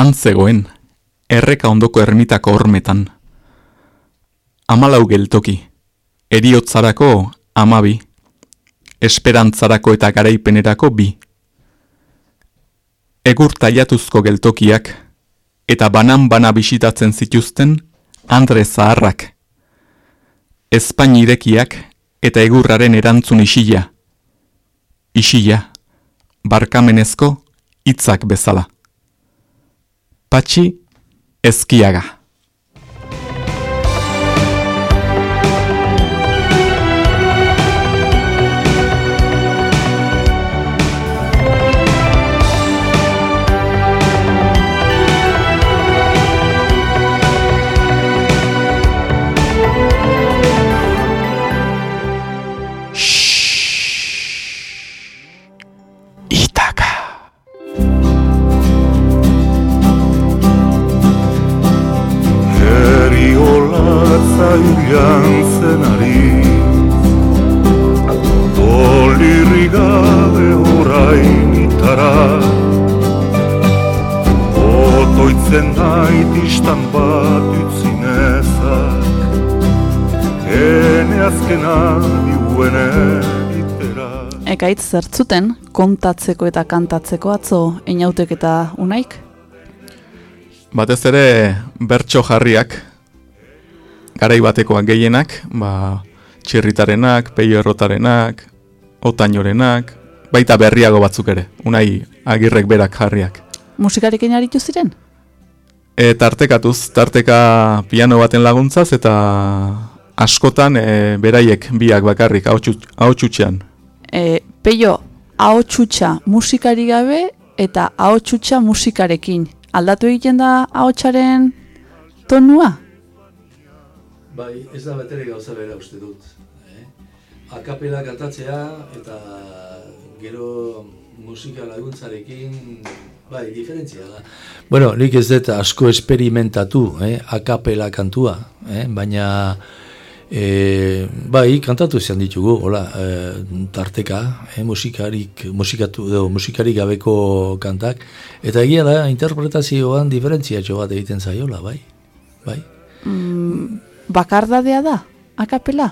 Antzegoen, erreka ondoko ermitako hormetan. Amalau geltoki, eriotzarako amabi, esperantzarako eta garaipenerako bi. Egur taiatuzko geltokiak, eta banan-bana bisitatzen zituzten Andre Zaharrak. Espain irekiak eta egurraren erantzun isila. Isila, barkamenezko hitzak bezala. Pachi Esquiaga. Ekaitz zertzuten kontatzeko eta kantatzeko atzo inautek eta unaik? Batez ere bertso jarriak, garai batekoak gehienak, ba, txirritarenak, peio errotarenak, otainorenak, baita berriago batzuk ere, unai agirrek berak jarriak. Musikarekin aritu ziren? E, tartekatuz, tarteka piano baten laguntzaz eta askotan e, beraiek biak bakarrik hau txutxean e, peio ahotsucha musikari gabe eta ahotsucha musikarekin. Aldatu egiten da ahotsaren tonua? Bai, ez da betere gauza bera uste dut. Eh? Akapela kantatzea eta gero musika laguntzarekin bai, diferentzia da. Bueno, nik ez dut asko esperimentatu, eh? akapela kantua, eh? baina E, bai, kantatu izan ditugu, hola, e, tarteka, e, musikarik, musikatu, edo, musikarik gabeko kantak, eta egia da, interpretazioan diferentzia bat egiten zaiola, bai, bai. Mm, bakardadea da, akapela?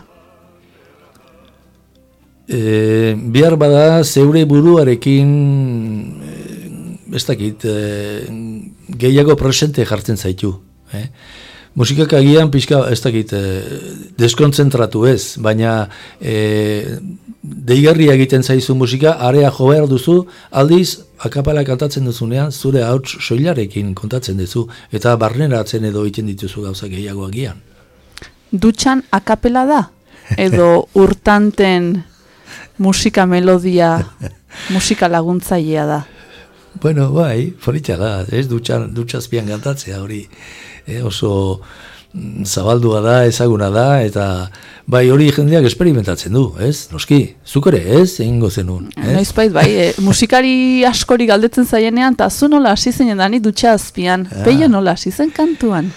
E, bihar bada, zeure buruarekin, e, ez dakit, e, gehiago presente jartzen zaitu, eh? Musikak agian pixka, ez dakit, e, deskontzentratu ez, baina e, deigarria egiten zaizu musika, area jo behar duzu, aldiz, akapala kantatzen duzunean, zure hauts soilarekin kontatzen duzu, eta barneratzen edo egiten dituzu gauza gehiago agian. Dutxan akapela da? Edo urtanten musika melodia, musika laguntzailea da? Bueno, bai, politxa da, ez dutxan, dutxazpian kantatzea hori e, oso mm, zabaldua da, ezaguna da, eta bai hori jendeak esperimentatzen du, ez? Noski, zuk ere, ez? Egingo zenun, ez? Noiz bait, bai, e, musikari askori galdetzen zaienean, eta zu nola hasi zen da, ni dutxa azpian, ja. Ah. peio nola hasi zen kantuan?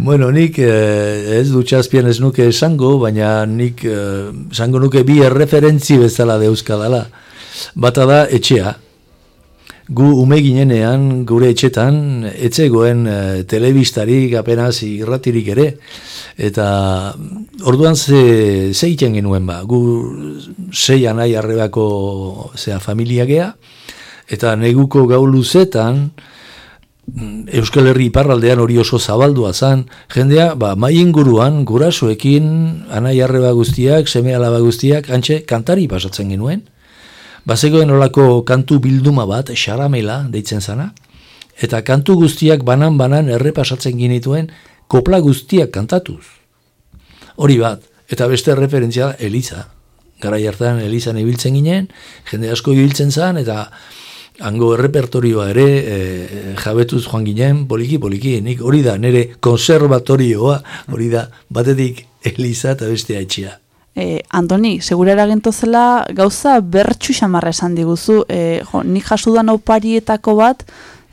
Bueno, nik eh, ez dutxazpian ez nuke esango, baina nik eh, esango nuke bi erreferentzi bezala de euskadala. Bata da etxea, gu ume ginenean gure etxetan etzegoen e, telebistarik apenas irratirik ere eta orduan ze zeiten genuen ba gu sei anai arrebako zea familia gea eta neguko gau luzetan mm, Euskal Herri iparraldean hori oso zabaldua zan, jendea, ba, mai inguruan, gurasoekin, anai arreba guztiak, seme alaba guztiak, antxe, kantari pasatzen genuen. Bazegoen olako kantu bilduma bat, xaramela, deitzen zana, eta kantu guztiak banan-banan errepasatzen ginituen kopla guztiak kantatuz. Hori bat, eta beste referentzia Eliza. Gara hartan Elizan ibiltzen ginen, jende asko ibiltzen zan, eta hango errepertorioa ere e, jabetuz joan ginen, poliki, poliki, nik hori da, nire konservatorioa, hori da, batetik Eliza eta beste haitxia e, Antoni, segura eragento gauza bertxu xamarra esan diguzu, e, jo, nik jasudan oparietako bat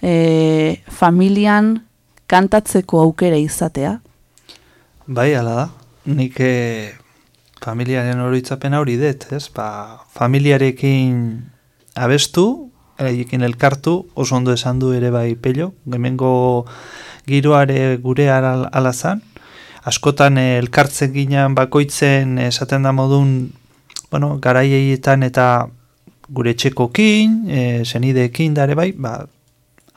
e, familian kantatzeko aukera izatea? Bai, ala da. Nik e, familiaren hori hori dut, ez? Ba, familiarekin abestu, haiekin elkartu, oso ondo esan du ere bai pello, gemengo giroare gure ala- alazan, askotan eh, elkartzen ginen bakoitzen esaten da modun, bueno, garaietan eta gure txekokin, e, senideekin da ere bai, ba,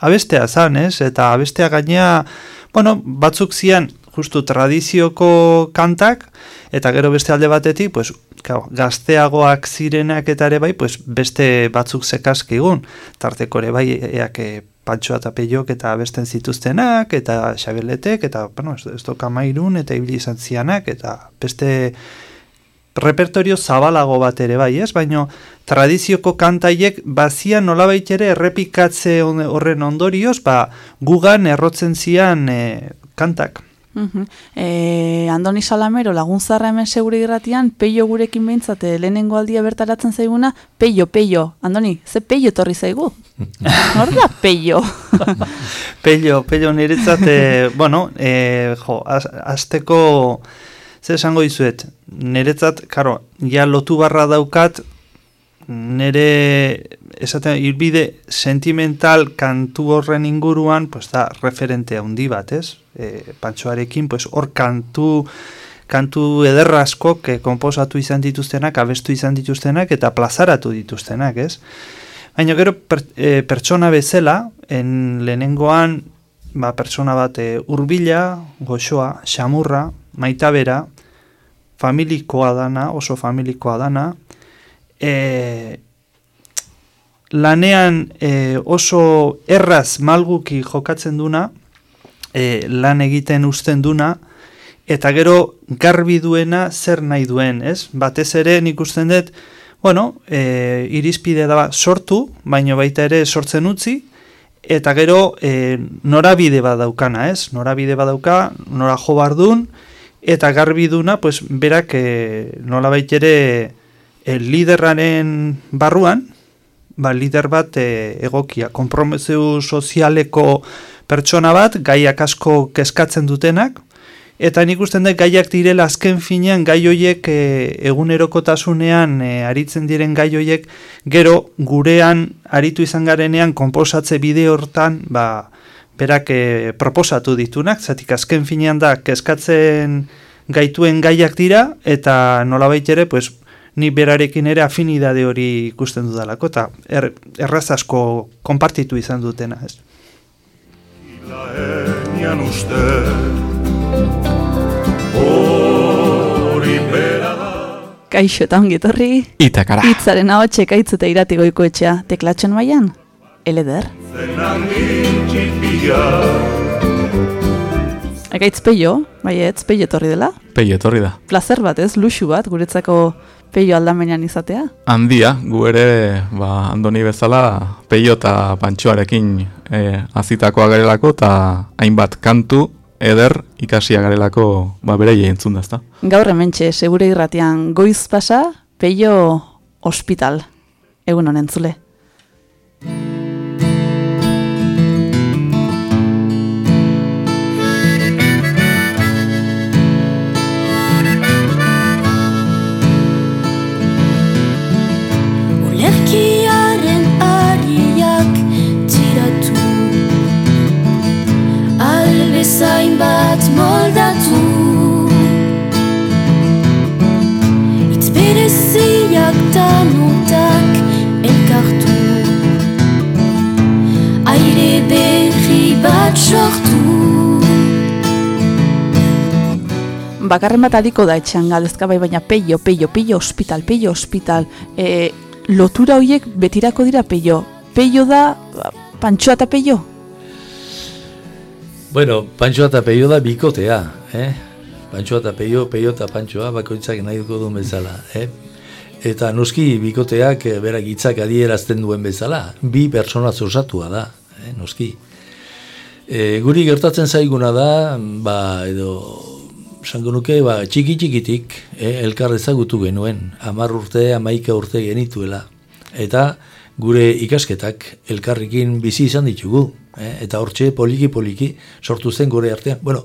abestea zan, ez? Eta abestea gainea, bueno, batzuk zian, justu tradizioko kantak, eta gero beste alde batetik, pues, gau, gazteagoak zirenak eta ere bai, pues, beste batzuk zekaskigun, tarteko ere bai, eak e, pantxoa eta peiok eta abesten zituztenak, eta xabeletek, eta, bueno, ez, doka eta ibili izan zianak, eta beste repertorio zabalago bat ere bai, ez? Baina tradizioko kantaiek bazia nolabait ere errepikatze horren ondorioz, ba, gugan errotzen zian e, kantak. Mhm. E, Andoni Salamero laguntzarra hemen segure irratian, peio gurekin behintzate lehenengo aldia bertaratzen zaiguna, peio, peio. Andoni, ze peio torri zaigu? Nor da peio? Pello, pello niretzat, e, bueno, e, jo, az, azteko, zer esango dizuet, niretzat, karo, ja lotu barra daukat, nire, esaten, irbide sentimental kantu horren inguruan, pues da, referente handi bat, ez? E, pantxoarekin, pues hor kantu, kantu ederra askok konposatu izan dituztenak, abestu izan dituztenak, eta plazaratu dituztenak, ez? Baina gero per, e, pertsona bezala, en lehenengoan ba, pertsona bat e, urbila, goxoa, xamurra, maitabera, familikoa dana, oso familikoa dana, e, lanean e, oso erraz malguki jokatzen duna, e, lan egiten uzten duna, eta gero garbi duena zer nahi duen, ez? Batez ere nik usten dut, bueno, e, irizpide da sortu, baino baita ere sortzen utzi, eta gero e, norabide bat daukana, ez? Norabide bat dauka, nora jo bardun, eta garbi duna, pues, berak e, nola ere e, liderraren barruan, ba, lider bat e, egokia, kompromezu sozialeko pertsona bat, gaiak asko kezkatzen dutenak, eta nik usten dut gaiak direla azken finean gai hoiek e, egunerokotasunean e, aritzen diren gai hoiek gero gurean aritu izan garenean konposatze bide hortan ba, berak e, proposatu ditunak, zatik azken finean da kezkatzen gaituen gaiak dira eta nolabait ere pues, ni berarekin ere afinidade hori ikusten dudalako eta er, erraz asko konpartitu izan dutena ez. Uste Hori bera da Kaixo eta ongi etorri. Itakara. Hitzaren hau txekaitz eta irati goiko etxea. Teklatxen maian? Eleder. Zenan Ekaitz peio, baietz, peio etorri dela. Peio etorri da. Plazer bat ez, luxu bat, guretzako peio aldamenean izatea. Handia, gu ere, ba, andoni bezala, peio eta pantxoarekin e, azitakoa garelako, eta hainbat kantu, eder, ikasia garelako, ba, bereie entzun da, ezta? Gaur hementxe, segure irratian goiz pasa, peio hospital. Egun honen zule. Moldatu Itz bereziak tanutak elkartu Aire berri bat sortu Bakarren bat adiko da etxean galdezka bai, baina peio, peio, peio hospital, peio hospital. E, lotura horiek betirako dira peio. Peio da, ba, pantxoa eta peio? Bueno, pantxoa eta peio da bikotea, eh? Pantxoa eta peio, peio eta pantxoa, bakoitzak nahi duko duen bezala, eh? Eta noski bikoteak eh, berak hitzak adierazten duen bezala, bi pertsona osatua da, eh? noski. E, guri gertatzen zaiguna da, ba, edo, esango nuke, ba, txiki txikitik, eh, elkar ezagutu genuen, hamar urte, hamaika urte genituela. Eta gure ikasketak elkarrekin bizi izan ditugu, eh, eta hortxe poliki-poliki sortu zen gure artean. Bueno,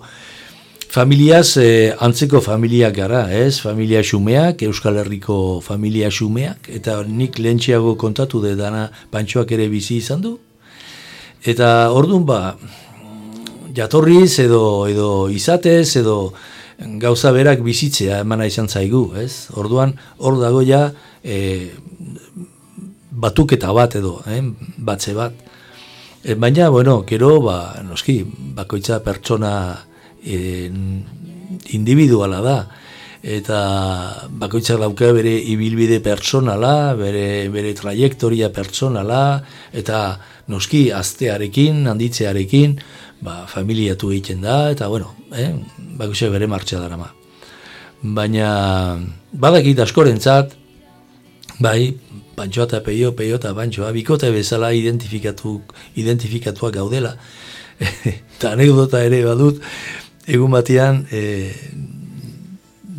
familiaz, eh, antzeko familiak gara, ez? Familia xumeak, Euskal Herriko familia xumeak, eta nik lehentxeago kontatu de dana pantxoak ere bizi izan du. Eta orduan ba, jatorriz edo, edo izatez edo gauza berak bizitzea emana izan zaigu, ez? Orduan, hor dago ja e, batuketa bat edo, eh? batze bat. E, baina, bueno, gero, ba, noski, bakoitza pertsona e, individuala da, eta bakoitzak dauka bere ibilbide personala, bere, bere trajektoria personala, eta noski, aztearekin, handitzearekin, ba, familiatu egiten da, eta bueno, eh, bakoitzak bere martxa dara. Baina, badakit askorentzat, bai, pantxoa eta peio, peio eta pantxoa, bikote bezala identifikatu, identifikatuak gaudela, eta anekdota ere badut, egun batean, e,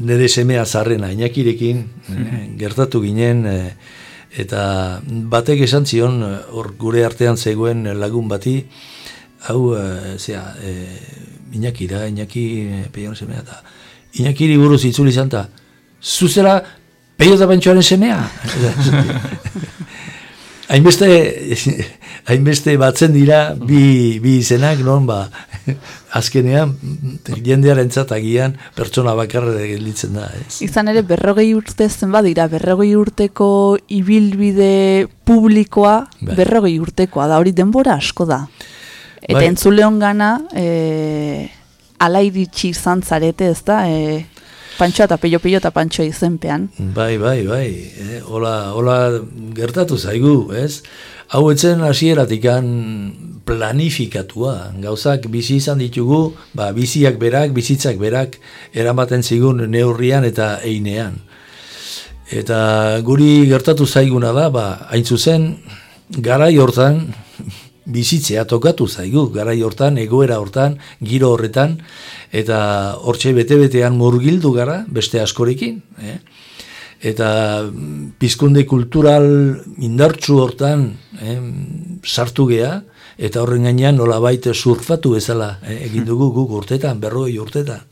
nire semea zarrena, inakirekin, e, gertatu ginen, e, eta batek esan zion, hor gure artean zegoen lagun bati, hau, e, zera, e, Iñaki da, Iñaki e, peion semea, eta Iñakiri buruz itzuli zanta, zuzera peio da bantxoaren semea? hainbeste, hainbeste batzen dira bi, bi izenak, non, ba, azkenean, jendearen zatagian, pertsona bakarra gelditzen da, ez? Izan ere, berrogei urte zen badira, berrogei urteko ibilbide publikoa, Bai. berrogei urtekoa da, hori denbora asko da. Eta Bai. entzuleon gana, e, ala iritsi izan zarete, ez da, e, pantxoa eta peio peio eta pantxoa izenpean. Bai, bai, bai, eh? hola, hola gertatu zaigu, ez? Hau etzen hasieratikan planifikatua, gauzak bizi izan ditugu, ba, biziak berak, bizitzak berak, eramaten zigun neurrian eta einean. Eta guri gertatu zaiguna da, ba, hain zuzen, garai hortan, bizitzea tokatu zaigu, garai hortan, egoera hortan, giro horretan, eta hortxe bete-betean murgildu gara, beste askorekin, eh? eta mm, pizkunde kultural indartsu hortan eh, sartu gea, eta horren gainean nolabait surfatu bezala eh, egin dugu guk urtetan, berroi urtetan.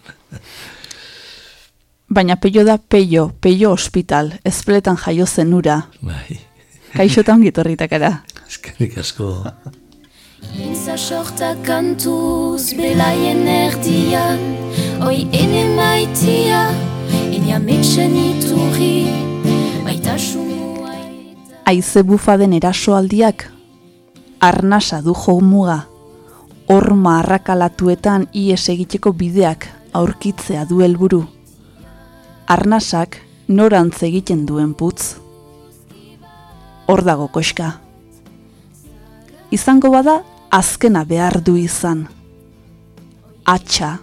Baina peio da peio, peio hospital, ezpeletan jaio zenura, Bai, kaixo eta ongitorritakara. eskerrik asko. Intza sorta kantuz belaien erdian Oi ene maitia, ene ametsen iturri Baitasunua eta Aize bufaden erasoaldiak, arnasa du muga, horma arrakalatuetan ies egiteko bideak aurkitzea du helburu. Arnasak norantz egiten duen putz. Hor dago koska. Izango bada, azkena behar du izan. Atxa,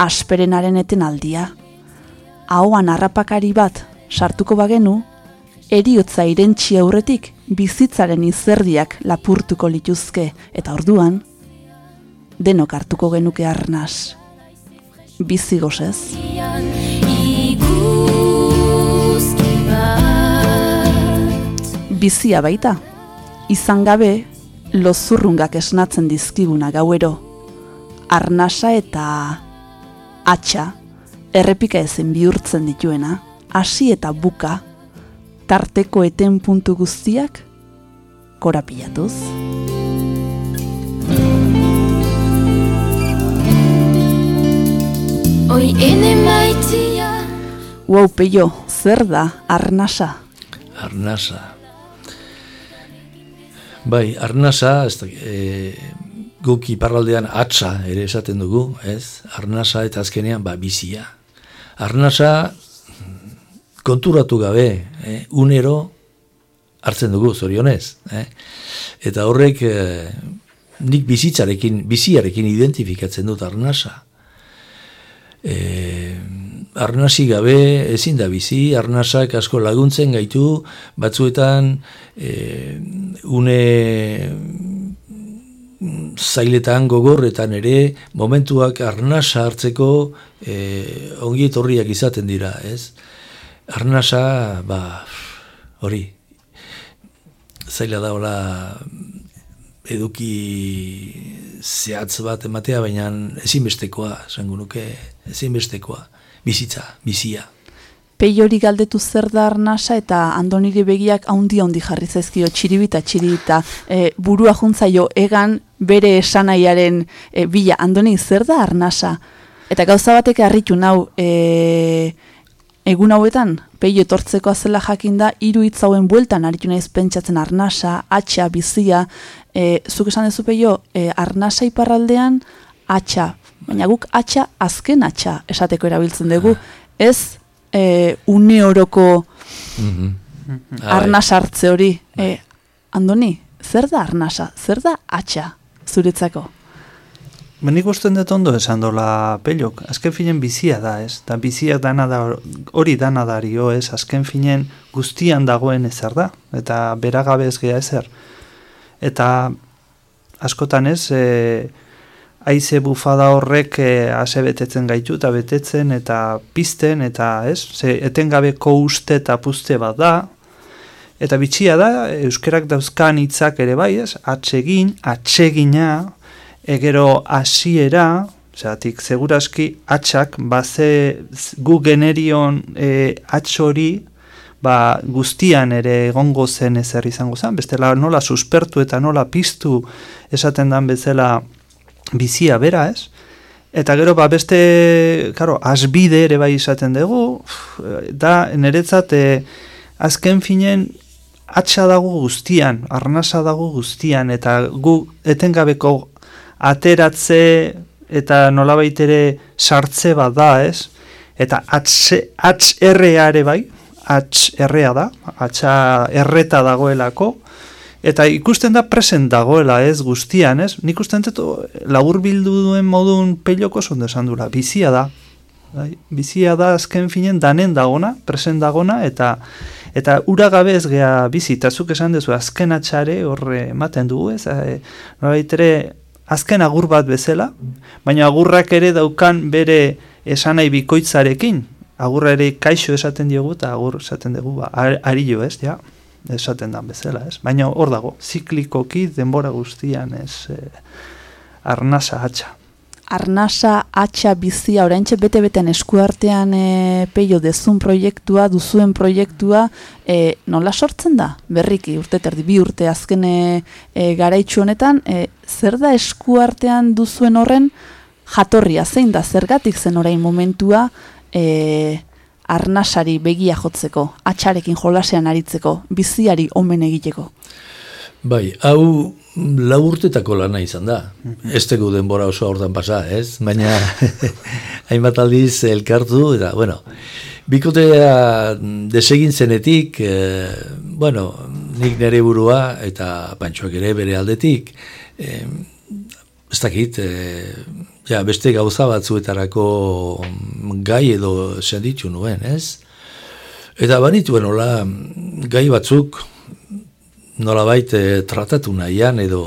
asperenaren eten aldia. Ahoan harrapakari bat sartuko bagenu, eriotza irentxi aurretik bizitzaren izerdiak lapurtuko lituzke eta orduan denok hartuko genuke arnaz. Bizi gozez. Bizia baita. Izan gabe, lozurrungak esnatzen dizkiguna gauero. Arnasa eta atxa, errepika ezen bihurtzen dituena, hasi eta buka, tarteko eten puntu guztiak, korapilatuz. Oi ene maitia Wow, peio, zer da, arnasa? Arnasa. Bai, arnasa, ez e, guk iparraldean atza ere esaten dugu, ez? Arnasa eta azkenean, ba, bizia. Arnasa, konturatu gabe, eh? unero hartzen dugu, zorionez. Eh? Eta horrek, eh, nik bizitzarekin, biziarekin identifikatzen dut arnasa. Eh, arnasi gabe ezin da bizi, arnasak asko laguntzen gaitu, batzuetan e, une zailetan gogorretan ere, momentuak arnasa hartzeko e, ongi etorriak izaten dira, ez? Arnasa, ba, hori, zaila da hola eduki zehatz bat ematea, baina ezinbestekoa, esango nuke, ezinbestekoa, bizitza, bizia. Peiori galdetu zer da arnasa eta andoniri begiak haundi haundi jarri zaizkio txiribita txiribita. E, burua juntzaio egan bere esanaiaren e, bila. Andoni zer da arnasa? Eta gauza batek harritu nau e, egun hauetan peio etortzeko azela jakinda hiru hitz hauen bueltan aritu naiz pentsatzen arnasa, atxa, bizia. E, zuk esan dezu peio e, arnasa iparraldean atxa, baina guk atxa azken atxa esateko erabiltzen dugu ez e, une oroko Mhm. arnasa hartze hori. E, andoni, zer da arnasa? Zer da atxa zuretzako? Ba, Nik usten dut ondo esan dola pelok. Azken finen bizia da, ez? Da bizia dana da, hori dana dario, ez? Azken finen guztian dagoen ezer da. Eta beragabe ez gea ezer. Eta askotan ez, e, aize bufada horrek e, ase betetzen gaitu eta betetzen eta pizten eta ez? Ze etengabeko uste eta puzte bat da. Eta bitxia da, euskerak dauzkan hitzak ere bai, ez? Atsegin, atsegina, egero hasiera, Zeratik, seguraski atxak, baze gu generion e, atx hori, ba, guztian ere egongo zen ezer izango zen, bestela nola suspertu eta nola piztu esaten dan bezala bizia bera, ez? Eta gero, ba, beste, karo, asbide ere bai izaten dugu, da, niretzat, e, azken finen, atxa dago guztian, arnasa dago guztian, eta gu etengabeko ateratze eta nolabait ere sartze bat da, ez? Eta HRA ere bai, HRA da, atxa erreta dagoelako, eta ikusten da present dagoela, ez, guztian, ez? Nik usten dut labur bildu duen modun peloko zondo esan dura, bizia da. Bai? Bizia da azken finen danen dagona, present dagona, eta eta ura gabe ez gea bizi, eta zuk esan duzu azken atxare horre ematen dugu, ez? E, ere, azken agur bat bezala, baina agurrak ere daukan bere esanai bikoitzarekin, agurra ere kaixo esaten diogu eta agur esaten dugu, ba, ar- arillo ez, ja, esaten dan bezala, ez? Baina hor dago, ziklikoki denbora guztian ez eh, arnasa hatxa. Arnasa, atxa, bizia, oraintxe bete-beten eskuartean e, peio dezun proiektua, duzuen proiektua, e, nola sortzen da? Berriki, urte terdi, bi urte azken e, e, garaitxu honetan, e, zer da eskuartean duzuen horren jatorria, zein da, zergatik zen orain momentua e, arnasari begia jotzeko, atxarekin jolasean aritzeko, biziari omen egiteko. Bai, hau lau urtetako lana izan da. Ez tegu denbora oso hortan pasa, ez? Baina hainbat aldiz elkartu, eta, bueno, bikotea desegin zenetik, eh, bueno, nik nere burua, eta pantxoak ere bere aldetik, eh, ez dakit, eh, ja, beste gauza batzuetarako gai edo senditu nuen, ez? Eta banituen nola, gai batzuk, nolabait eh, tratatu nahian edo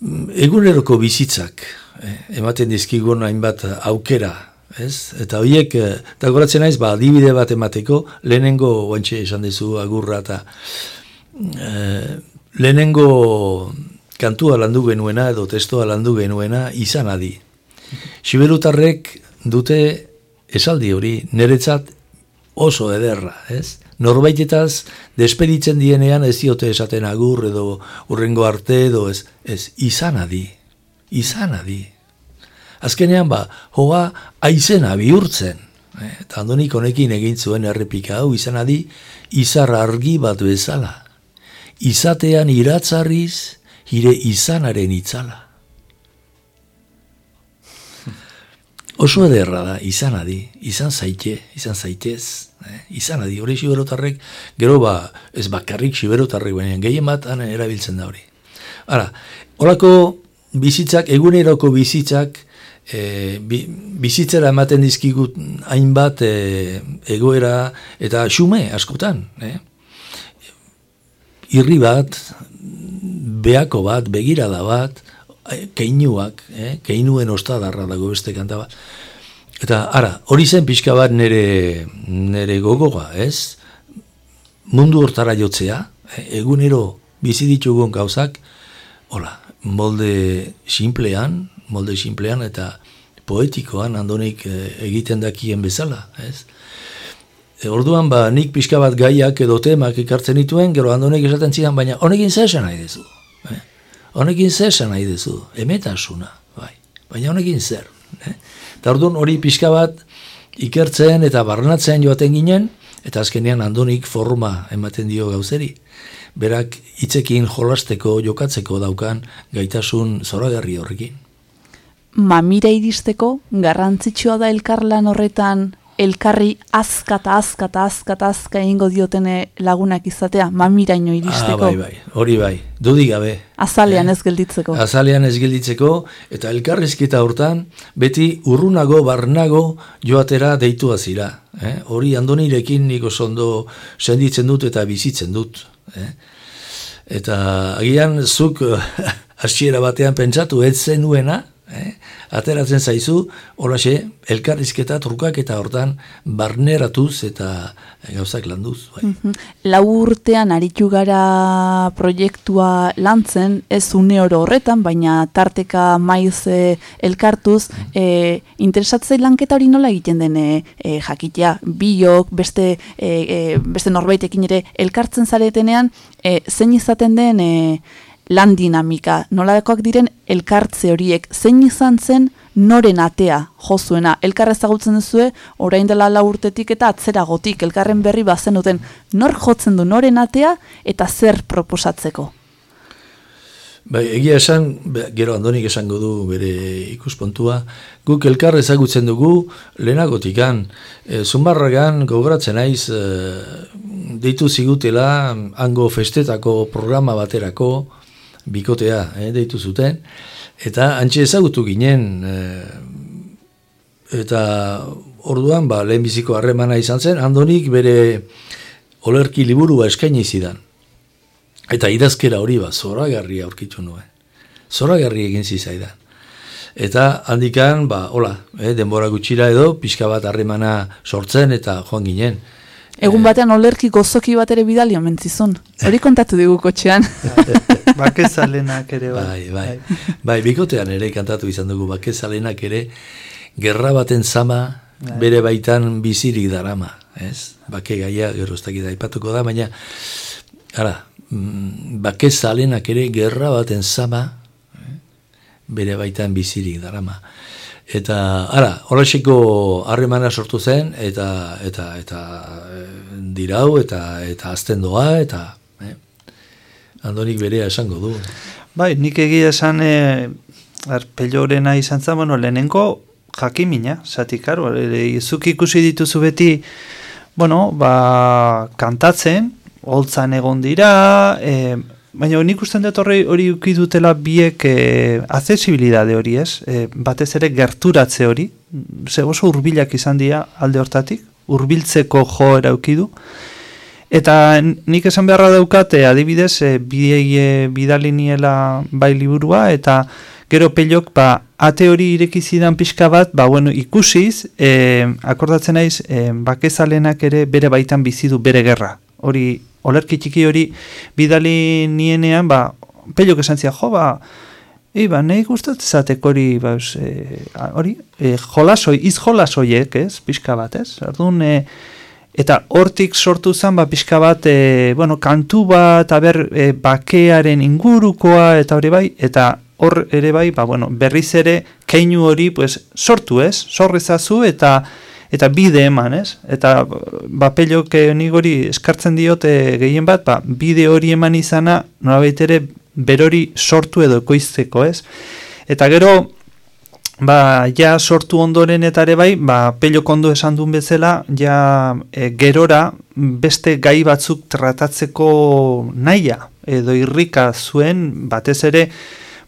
mm, eguneroko bizitzak eh, ematen dizkigun hainbat aukera, ez? Eta horiek, eh, eta goratzen naiz, ba, adibide bat emateko, lehenengo, oantxe esan dizu, agurra, eta eh, lehenengo kantua landu genuena edo testoa landu genuena izan adi. Siberutarrek dute esaldi hori, niretzat oso ederra, ez? Norbaitetaz despeditzen dienean ez diote esaten agur edo urrengo arte edo ez, ez izan adi, izan adi. Azkenean ba, hoa aizena bihurtzen. Eh? Eta andonik honekin egin zuen errepika hau izan adi, izar argi bat bezala. Izatean iratzarriz, hire izanaren itzala. Oso ederra da, izan adi, izan zaite, izan zaitez, eh? izan adi, hori siberotarrek, gero ba, ez bakarrik siberotarrek, baina gehien bat erabiltzen da hori. Ara, horako bizitzak, eguneroko bizitzak, e, bi, bizitzera ematen dizkigut hainbat e, egoera eta xume askotan. Eh? Irri bat, beako bat, begirada bat, eh, keinuak, eh? keinuen ostadarra dago beste kanta bat. Eta, ara, hori zen pixka bat nere, nere gogoa, ez? Mundu hortara jotzea, eh, egunero bizi ditugun gauzak, hola, molde simplean, molde simplean eta poetikoan andonik eh, egiten dakien bezala, ez? E, orduan ba, nik pixka bat gaiak edo temak ikartzen dituen, gero andonek esaten zidan, baina honekin zer esan nahi dezu. Eh? Honekin zer esan nahi dezu, emetasuna, bai. Baina honekin zer. Eh? Eta orduan hori pixka bat ikertzen eta barnatzen joaten ginen, eta azkenean andonik forma ematen dio gauzeri. Berak hitzekin jolasteko, jokatzeko daukan gaitasun zoragarri horrekin. Mamira iristeko, garrantzitsua da elkarlan horretan elkarri azkata, azkata, azkata, azka egingo diotene lagunak izatea, mamiraino iristeko. Ah, bai, bai, hori bai, dudik gabe. Azalean ez gelditzeko. Azalean ez gelditzeko, eta elkarrizketa hortan, beti urrunago, barnago joatera deitu azira. Eh? Hori andonirekin niko ondo senditzen dut eta bizitzen dut. Eh? Eta agian zuk hasiera batean pentsatu ez zenuena, eh? ateratzen zaizu, horaxe, elkarrizketa, trukak eta hortan barneratuz eta gauzak landuz. Bai. Mhm. Lau urtean aritu gara proiektua lantzen, ez une oro horretan, baina tarteka maiz e, elkartuz, e, interesatzei lanketa hori nola egiten den e, jakitea, biok, beste, e, e, beste norbaitekin ere elkartzen zaretenean, e, zein izaten den e, lan dinamika, nolakoak diren elkartze horiek, zein izan zen noren atea jozuena, elkar ezagutzen duzue, orain dela la urtetik eta atzera gotik, elkarren berri bazen duten, nor jotzen du noren atea eta zer proposatzeko? Bai, egia esan, gero andonik esango du bere ikuspontua, guk elkar ezagutzen dugu lehenagotikan, e, zumbarragan gogoratzen naiz e, deitu zigutela hango festetako programa baterako, bikotea eh, deitu zuten, eta antxe ezagutu ginen, eh, eta orduan, ba, lehenbiziko harremana izan zen, handonik bere olerki liburua eskaini zidan. Eta idazkera hori ba, zoragarri aurkitu nuen. Zoragarri egin zizaidan. Eta handikan, ba, hola, eh, denbora gutxira edo, pixka bat harremana sortzen eta joan ginen. Egun batean olerki gozoki bat ere bidali omentzizun. Hori kontatu digu kotxean. bakezalenak ere bai. Bai, bai. Bai, bikotean ere kantatu izan dugu bakezalenak ere gerra baten zama bai. bere baitan bizirik darama, ez? Bake gaia geroztak da ipatuko da, baina ara, mm, bakezalenak ere gerra baten zama eh, bere baitan bizirik darama. Eta, ara, horrexiko harremana sortu zen, eta eta eta e, dirau, eta eta azten doa, eta eh, andonik berea esango du. Bai, nik egia esan, e, er, pelorena izan zen, bueno, lehenengo jakimina, zati, karo, e, zuk ikusi dituzu beti, bueno, ba, kantatzen, holtzan egon dira, e, Baina nik usten dut hori hori dutela biek e, accesibilidade hori ez, e, batez ere gerturatze hori, ze oso urbilak izan dira alde hortatik, urbiltzeko jo eraukidu. Eta nik esan beharra daukate adibidez e, bidei e, bidaliniela bai liburua eta gero pelok ba, ate hori irekizidan pixka bat, ba, bueno, ikusiz, e, akordatzen naiz, e, bakezalenak ere bere baitan bizidu bere gerra. Hori olerki txiki hori bidali nienean, ba, pelok esan zia, jo, ba, e, ba, nahi gustatzezatek hori, ba, e, hori, e, jolasoi, iz jolasoiek, ez, pixka bat, ez, ardun, e, eta hortik sortu zen, ba, pixka bat, e, bueno, kantu bat, aber, e, bakearen ingurukoa, eta hori bai, eta hor ere bai, ba, bueno, berriz ere, keinu hori, pues, sortu, ez, sorrezazu, eta, eta bide eman, ez? Eta ba pelok hori eskartzen diote gehien bat, ba, bide hori eman izana nolabait ere berori sortu edo ekoizteko, ez? Eta gero ba, ja sortu ondoren eta ere bai, ba, pelok ondo esan duen bezala, ja e, gerora beste gai batzuk tratatzeko naia edo irrika zuen batez ere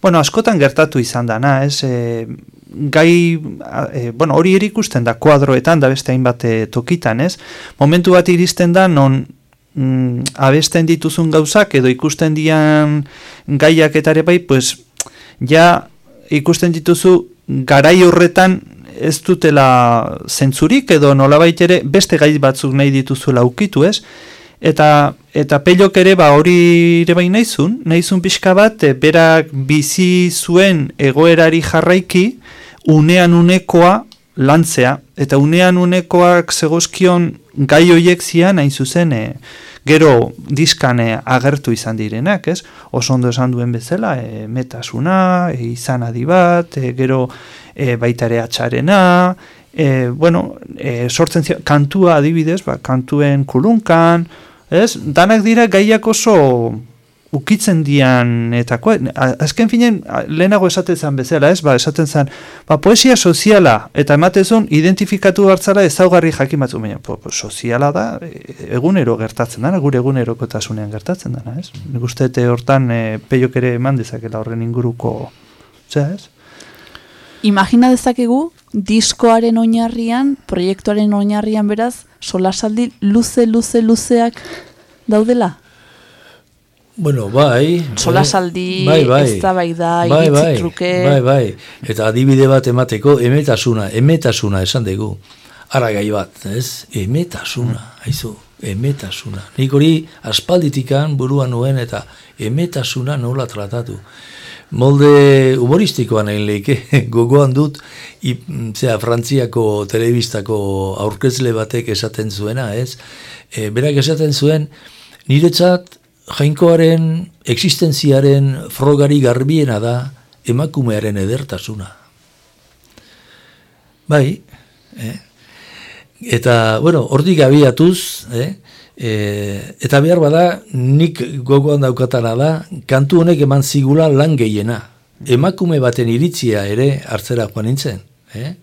Bueno, askotan gertatu izan dana, ez? E, gai, e, bueno, hori erikusten da kuadroetan, da beste hainbat e, tokitan, ez? Momentu bat iristen da, non mm, abesten dituzun gauzak, edo ikusten dian gaiak eta ere bai, pues, ja ikusten dituzu garai horretan ez dutela zentzurik, edo nolabait ere beste gai batzuk nahi dituzuela ukitu, ez? Eta eta pelok ere ba hori ere bai naizun, naizun pixka bat, e, berak bizi zuen egoerari jarraiki, unean unekoa lantzea, eta unean unekoak zegozkion gai hoiek zian, hain zuzen, e, gero diskane agertu izan direnak, ez? Oso ondo esan duen bezala, e, metasuna, e, izan adibat, e, gero e, baitare atxarena, e, bueno, e, sortzen zio, kantua adibidez, ba, kantuen kulunkan, ez? Danak dira gaiak oso ukitzen dian eta azken finen lehenago esaten zen bezala, ez? Ba, esaten zen, ba, poesia soziala eta ematezun identifikatu hartzara ezaugarri jakin batzu, baina po, po, soziala da e, egunero gertatzen dana, gure egunerokotasunean gertatzen dana, ez? Nik uste hortan e, peiok ere eman dezakela horren inguruko, zera, ez? Imagina dezakegu diskoaren oinarrian, proiektuaren oinarrian beraz, solasaldi luze, luze, luzeak daudela? Bueno, bai. Solasaldi, bai, bai. ez da bai da, bai, bai, truke. bai, bai. Eta adibide bat emateko, emetasuna, emetasuna esan dugu. Ara gai bat, ez? Emetasuna, haizu, emetasuna. Nik hori aspalditikan buruan nuen eta emetasuna nola tratatu. Molde humoristikoan egin lehike, gogoan dut, i, zera, Frantziako telebistako aurkezle batek esaten zuena, ez? E, berak esaten zuen, niretzat jainkoaren existentziaren frogari garbiena da emakumearen edertasuna. Bai, eh? eta, bueno, hortik abiatuz, eh? E, eta behar bada, nik gogoan daukatana da, kantu honek eman zigula lan gehiena. Emakume baten iritzia ere hartzera joan nintzen. Eh?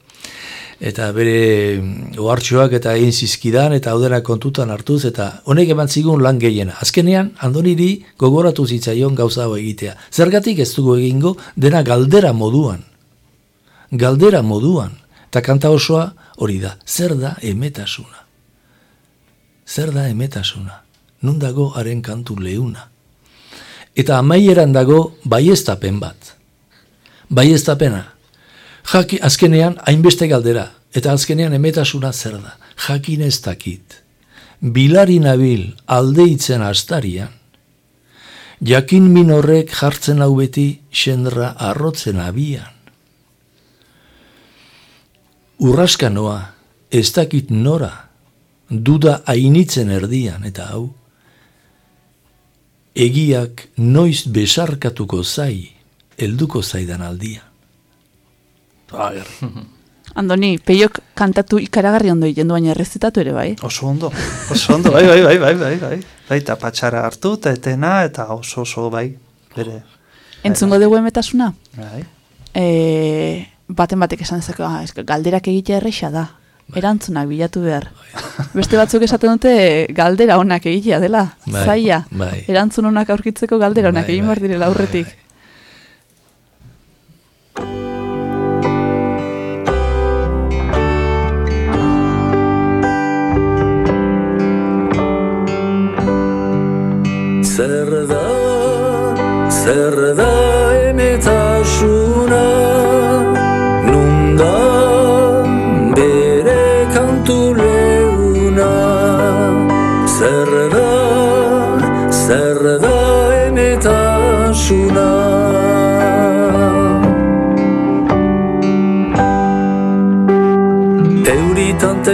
Eta bere mm, ohartxoak eta egin zizkidan eta haudera kontutan hartuz eta honek eman zigun lan gehiena. Azkenean, andoniri gogoratu zitzaion gauza hau egitea. Zergatik ez dugu egingo dena galdera moduan. Galdera moduan. Eta kanta osoa hori da. Zer da emetasuna? Zer da emetasuna? Nun dago haren kantu leuna? Eta amaieran dago baiestapen bat. Baiestapena. Jaki, azkenean, hainbeste galdera, eta azkenean emetasuna zer da. Jakin ez dakit. Bilari nabil aldeitzen astarian, jakin min horrek jartzen hau beti xendra arrotzen abian. Urraskanoa, ez dakit nora, duda hainitzen erdian, eta hau, egiak noiz besarkatuko zai, helduko zaidan aldian. Ager. Andoni, peiok kantatu ikaragarri ondo egiten baina errezitatu ere bai. Oso ondo, oso ondo, bai, bai, bai, bai, bai, bai, bai, eta patxara hartu, eta etena, eta oso oso, bai, bere. Entzungo dugu emetasuna? Bai. E, baten batek esan dezake, ah, eske, galderak egitea erreixa da. Erantzunak bilatu behar. Beste batzuk esaten dute galdera onak egitea dela. Bai, Zaila. bai. Erantzun onak aurkitzeko galdera onak Bai, egin behar bai, direla aurretik.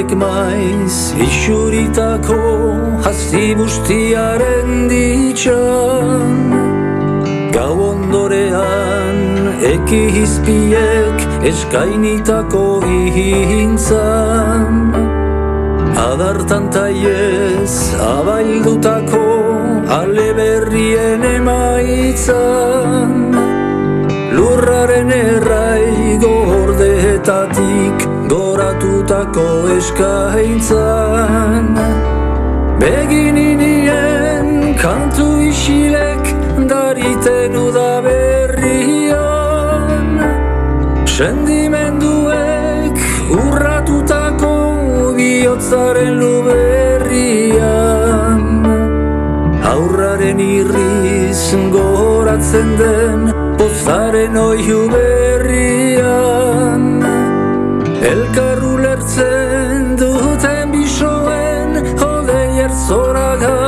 Euritantek maiz isuritako hasti bustiaren ditxan. Gau ondorean eki hizpiek eskainitako ihintzan. Adartan taiez abaildutako ale berrien emaitzan. Lurraren errai gordeetatik goratutako eskaintzan Begininien kantu isilek dariten udaberrian Sendimenduek urratutako bihotzaren luberrian. Aurraren irriz goratzen den pozaren oihu berrian Elkar ulertzen duten bisoen hodei erzoragarrian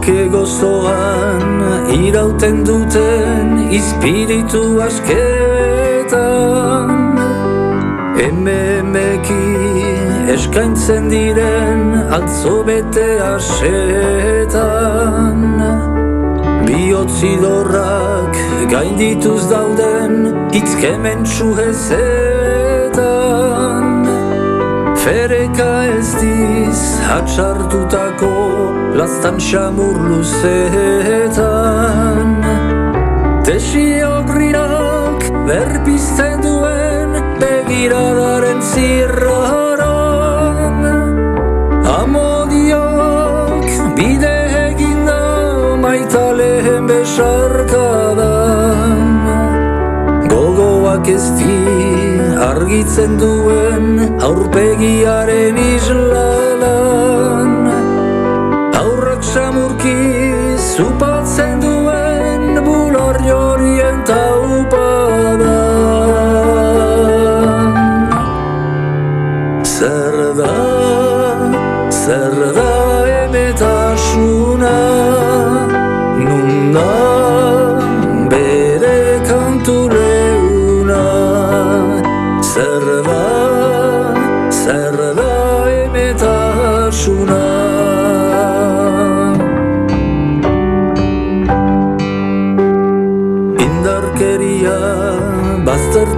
Bake gozoan irauten duten espiritu asketan. Eme eskaintzen diren atzo bete asetan Biotzi dorrak gaindituz dauden itzkemen txuhezetan Fereka ez diz hatxartutako lastan xamur luzetan Tesio grinak berpizten duen begiradaren zirraran. Amodiok bide eginda maitaleen besarkadan. Gogoak ez di argitzen duen aurpegiaren islalan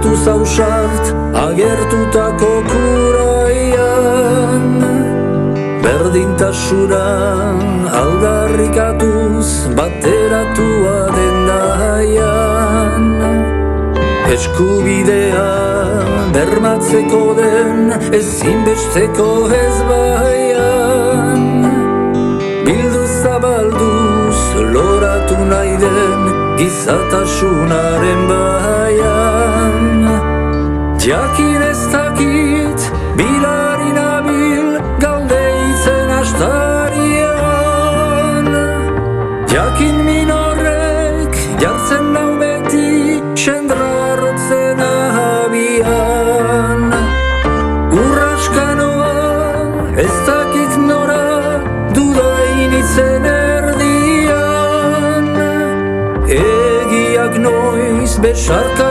baztertu zausart agertutako kuraian. Berdintasura aldarrikatuz bateratua den daian Eskubidea bermatzeko den ezinbesteko ez baian. Bildu zabalduz loratu nahi den gizatasunaren baian Jakin ez dakit bilari nabil galdeitzen astarian Jakin minorrek jartzen nau beti sendrarotzen abian Urraskanoa ez dakit nora dudainitzen erdian. Egiak noiz besarkatuko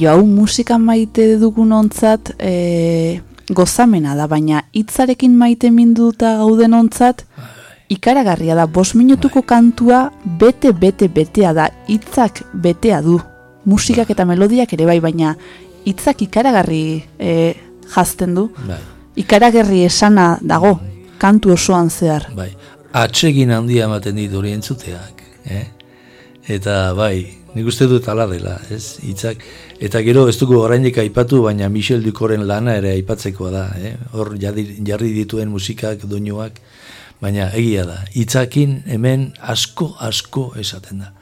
Peio hau musika maite dugun ontzat e, gozamena da, baina hitzarekin maite minduta gauden ontzat ikaragarria da, bos minutuko kantua bete, bete, betea da, hitzak betea du. Musikak eta melodiak ere bai, baina hitzak ikaragarri e, jazten du. Bai, Ikaragarri esana dago, kantu osoan zehar. bai. Atsegin handia ematen dit hori entzuteak, eh? Eta bai, nik uste dut ala dela, ez? Hitzak eta gero ez dugu oraindik aipatu, baina Michel Ducoren lana ere aipatzekoa da, eh? Hor jarri, dituen musikak, doinuak, baina egia da. Hitzakin hemen asko asko esaten da.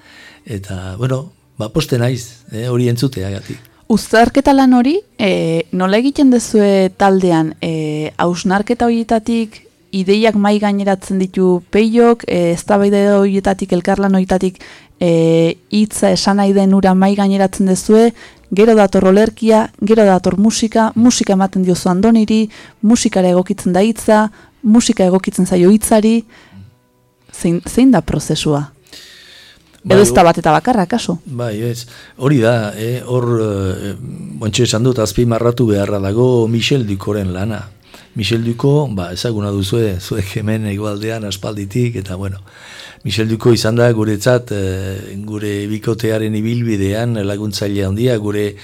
Eta, bueno, ba poste naiz, eh? hori entzuteagatik. Uztarketa lan hori, e, nola egiten dezue taldean, e, hausnarketa horietatik, ideiak mai gaineratzen ditu peiok, e, eztabaida horietatik, elkarlan horietatik, e, hitza esan nahi den ura mai gaineratzen dezue, gero dator olerkia, gero dator musika, musika ematen diozu andoniri, musikara egokitzen da hitza, musika egokitzen zaio hitzari, zein, zein da prozesua? Edo ez da bat eta bakarra, kaso? Bai, ez. Hori da, eh, hor, eh, bontxe esan dut, azpimarratu beharra dago Michel Ducoren lana. Michel Duco, ba, ezaguna duzue, zuek hemen egualdean aspalditik, eta bueno, Michel Duco izan da guretzat, eh, gure bikotearen ibilbidean laguntzaile handia, gure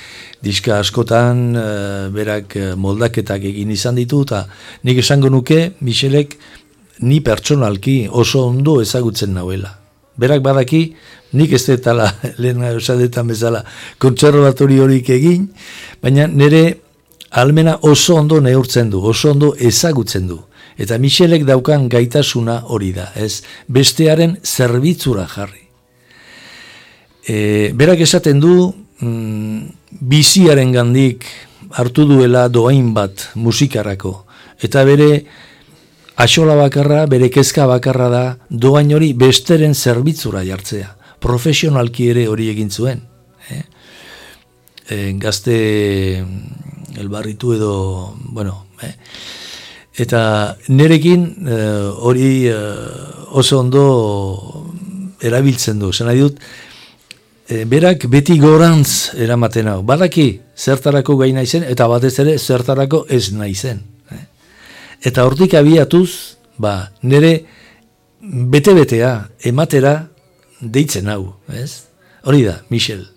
diska askotan, eh, berak eh, moldaketak egin izan ditu, eta nik esango nuke, Michelek ni pertsonalki oso ondo ezagutzen nauela. Berak badaki, nik ez detala, lehen esadetan bezala, kontserbatori horik egin, baina nire almena oso ondo neurtzen du, oso ondo ezagutzen du. Eta Michelek daukan gaitasuna hori da, ez? Bestearen zerbitzura jarri. E, berak esaten du, mm, biziaren gandik hartu duela doain bat musikarako. Eta bere axola bakarra, bere kezka bakarra da, doain hori besteren zerbitzura jartzea. Profesionalki ere hori egin zuen. Eh? E, gazte mm, elbarritu edo, bueno, eh? Eta nerekin eh, hori eh, oso ondo erabiltzen du. Zena dut, e, berak beti gorantz eramaten hau. Badaki zertarako gai naizen eta batez ere zertarako ez naizen. Eh? Eta hortik abiatuz, ba, nire bete-betea ematera deitzen hau, ez? Hori da, Michel.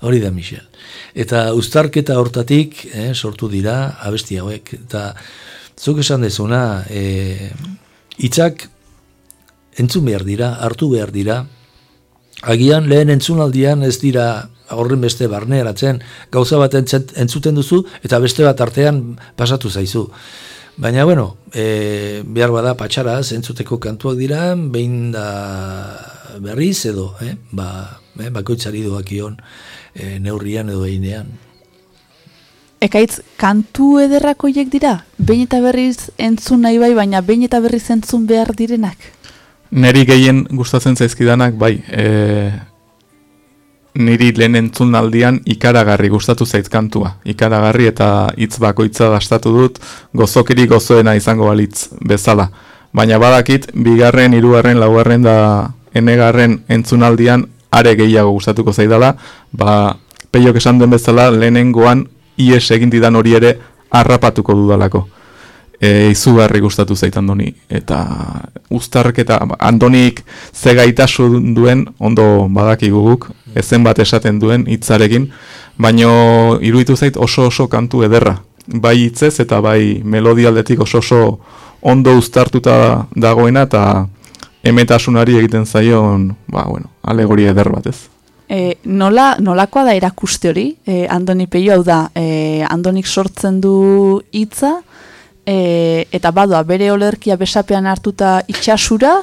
Hori da, Michel. Eta uztarketa hortatik eh, sortu dira abesti hauek. Eta zuk esan dezuna, eh, itzak entzun behar dira, hartu behar dira, agian lehen entzunaldian ez dira horren beste barnearatzen, gauza bat entzuten duzu, eta beste bat artean pasatu zaizu. Baina, bueno, e, behar bada patxaraz, entzuteko kantuak dira, behin da berriz edo, eh? ba, eh? bakoitzari doakion e, neurrian edo einean. Ekaitz, kantu ederrakoiek dira? Behin eta berriz entzun nahi bai, baina behin eta berriz entzun behar direnak? Neri gehien gustatzen zaizkidanak, bai, e, niri lehen entzun aldian ikaragarri gustatu zait kantua. Ikaragarri eta hitz bakoitza dastatu dut gozokiri gozoena izango balitz bezala. Baina badakit, bigarren, hirugarren, laugarren da enegarren entzunaldian are gehiago gustatuko zaidala, ba, peiok esan den bezala lehenengoan ies egin didan hori ere harrapatuko dudalako. E, izugarri gustatu zait Andoni eta uztarketa Andonik ze gaitasun duen ondo badakigu guk ezen bat esaten duen hitzarekin baino iruditu zait oso oso kantu ederra. Bai hitzez eta bai melodia aldetik oso oso ondo uztartuta dagoena eta emetasunari egiten zaion ba, bueno, alegoria eder bat ez E, nola, nolakoa da erakuste hori? E, Andoni Peio hau da, e, Andonik sortzen du hitza, e, eta badoa bere olerkia besapean hartuta itxasura,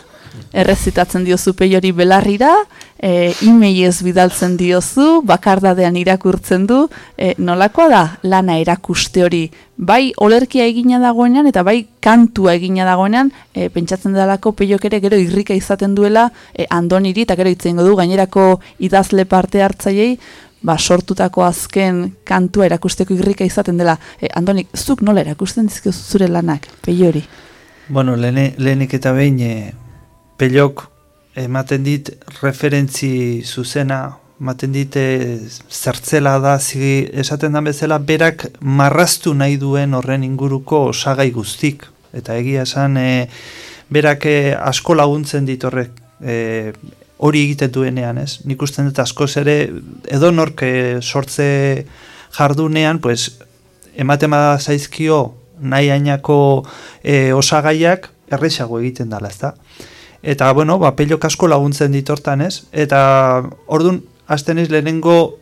errezitatzen diozu peiori belarrira, e, imeiez bidaltzen diozu, bakardadean irakurtzen du, e, nolakoa da lana erakuste hori, bai olerkia egina dagoenean, eta bai kantua egina dagoenean, e, pentsatzen dalako peiok ere gero irrika izaten duela e, andoniri, eta gero itzen du gainerako idazle parte hartzaiei, ba, sortutako azken kantua erakusteko irrika izaten dela. E, Andonik, zuk nola erakusten dizkiozu zure lanak, peiori? Bueno, lehene, lehenik eta behin e, pelok ematen dit referentzi zuzena, ematen dit e, zertzela da, zigi, esaten da bezala, berak marraztu nahi duen horren inguruko osagai guztik. Eta egia esan, e, berak e, asko laguntzen dit horrek e, hori egiten duenean, ez? Nik usten dut askoz ere, edo nork sortze jardunean, pues, ematen zaizkio nahi ainako e, osagaiak erresago egiten dala, ezta? Eta, bueno, ba, pelok asko laguntzen ditortan, ez? Eta, ordun hasten ez lehenengo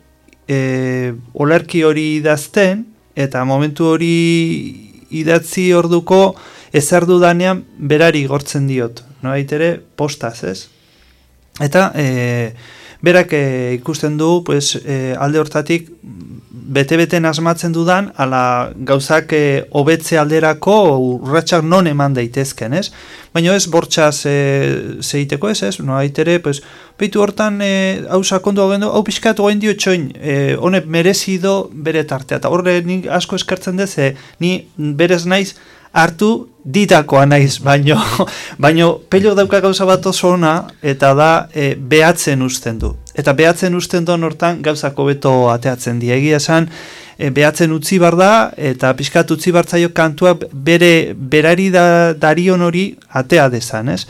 e, olerki hori idazten, eta momentu hori idatzi orduko ezer dudanean berari gortzen diot. No ere postaz, ez? Eta e, berak e, ikusten du pues, e, alde hortatik bete-beten asmatzen dudan, ala gauzak e, hobetze alderako urratsak non eman daitezken, ez? Baina ez bortxaz e, zeiteko ez, ez? No, aitere, pues, behitu hortan e, hau sakondu hau hau pixkatu gain dio txoin, e, honek merezido bere tartea, eta horre nik asko eskertzen dez, e, ni berez naiz hartu ditakoa naiz, baino, baino pelok dauka gauza bat oso ona, eta da e, behatzen usten du. Eta behatzen usten du hortan gauzako beto ateatzen di. Egia esan, e, behatzen utzi bar da, eta pixkat utzi bartzaio kantua bere berari da, darion hori atea dezan, ez?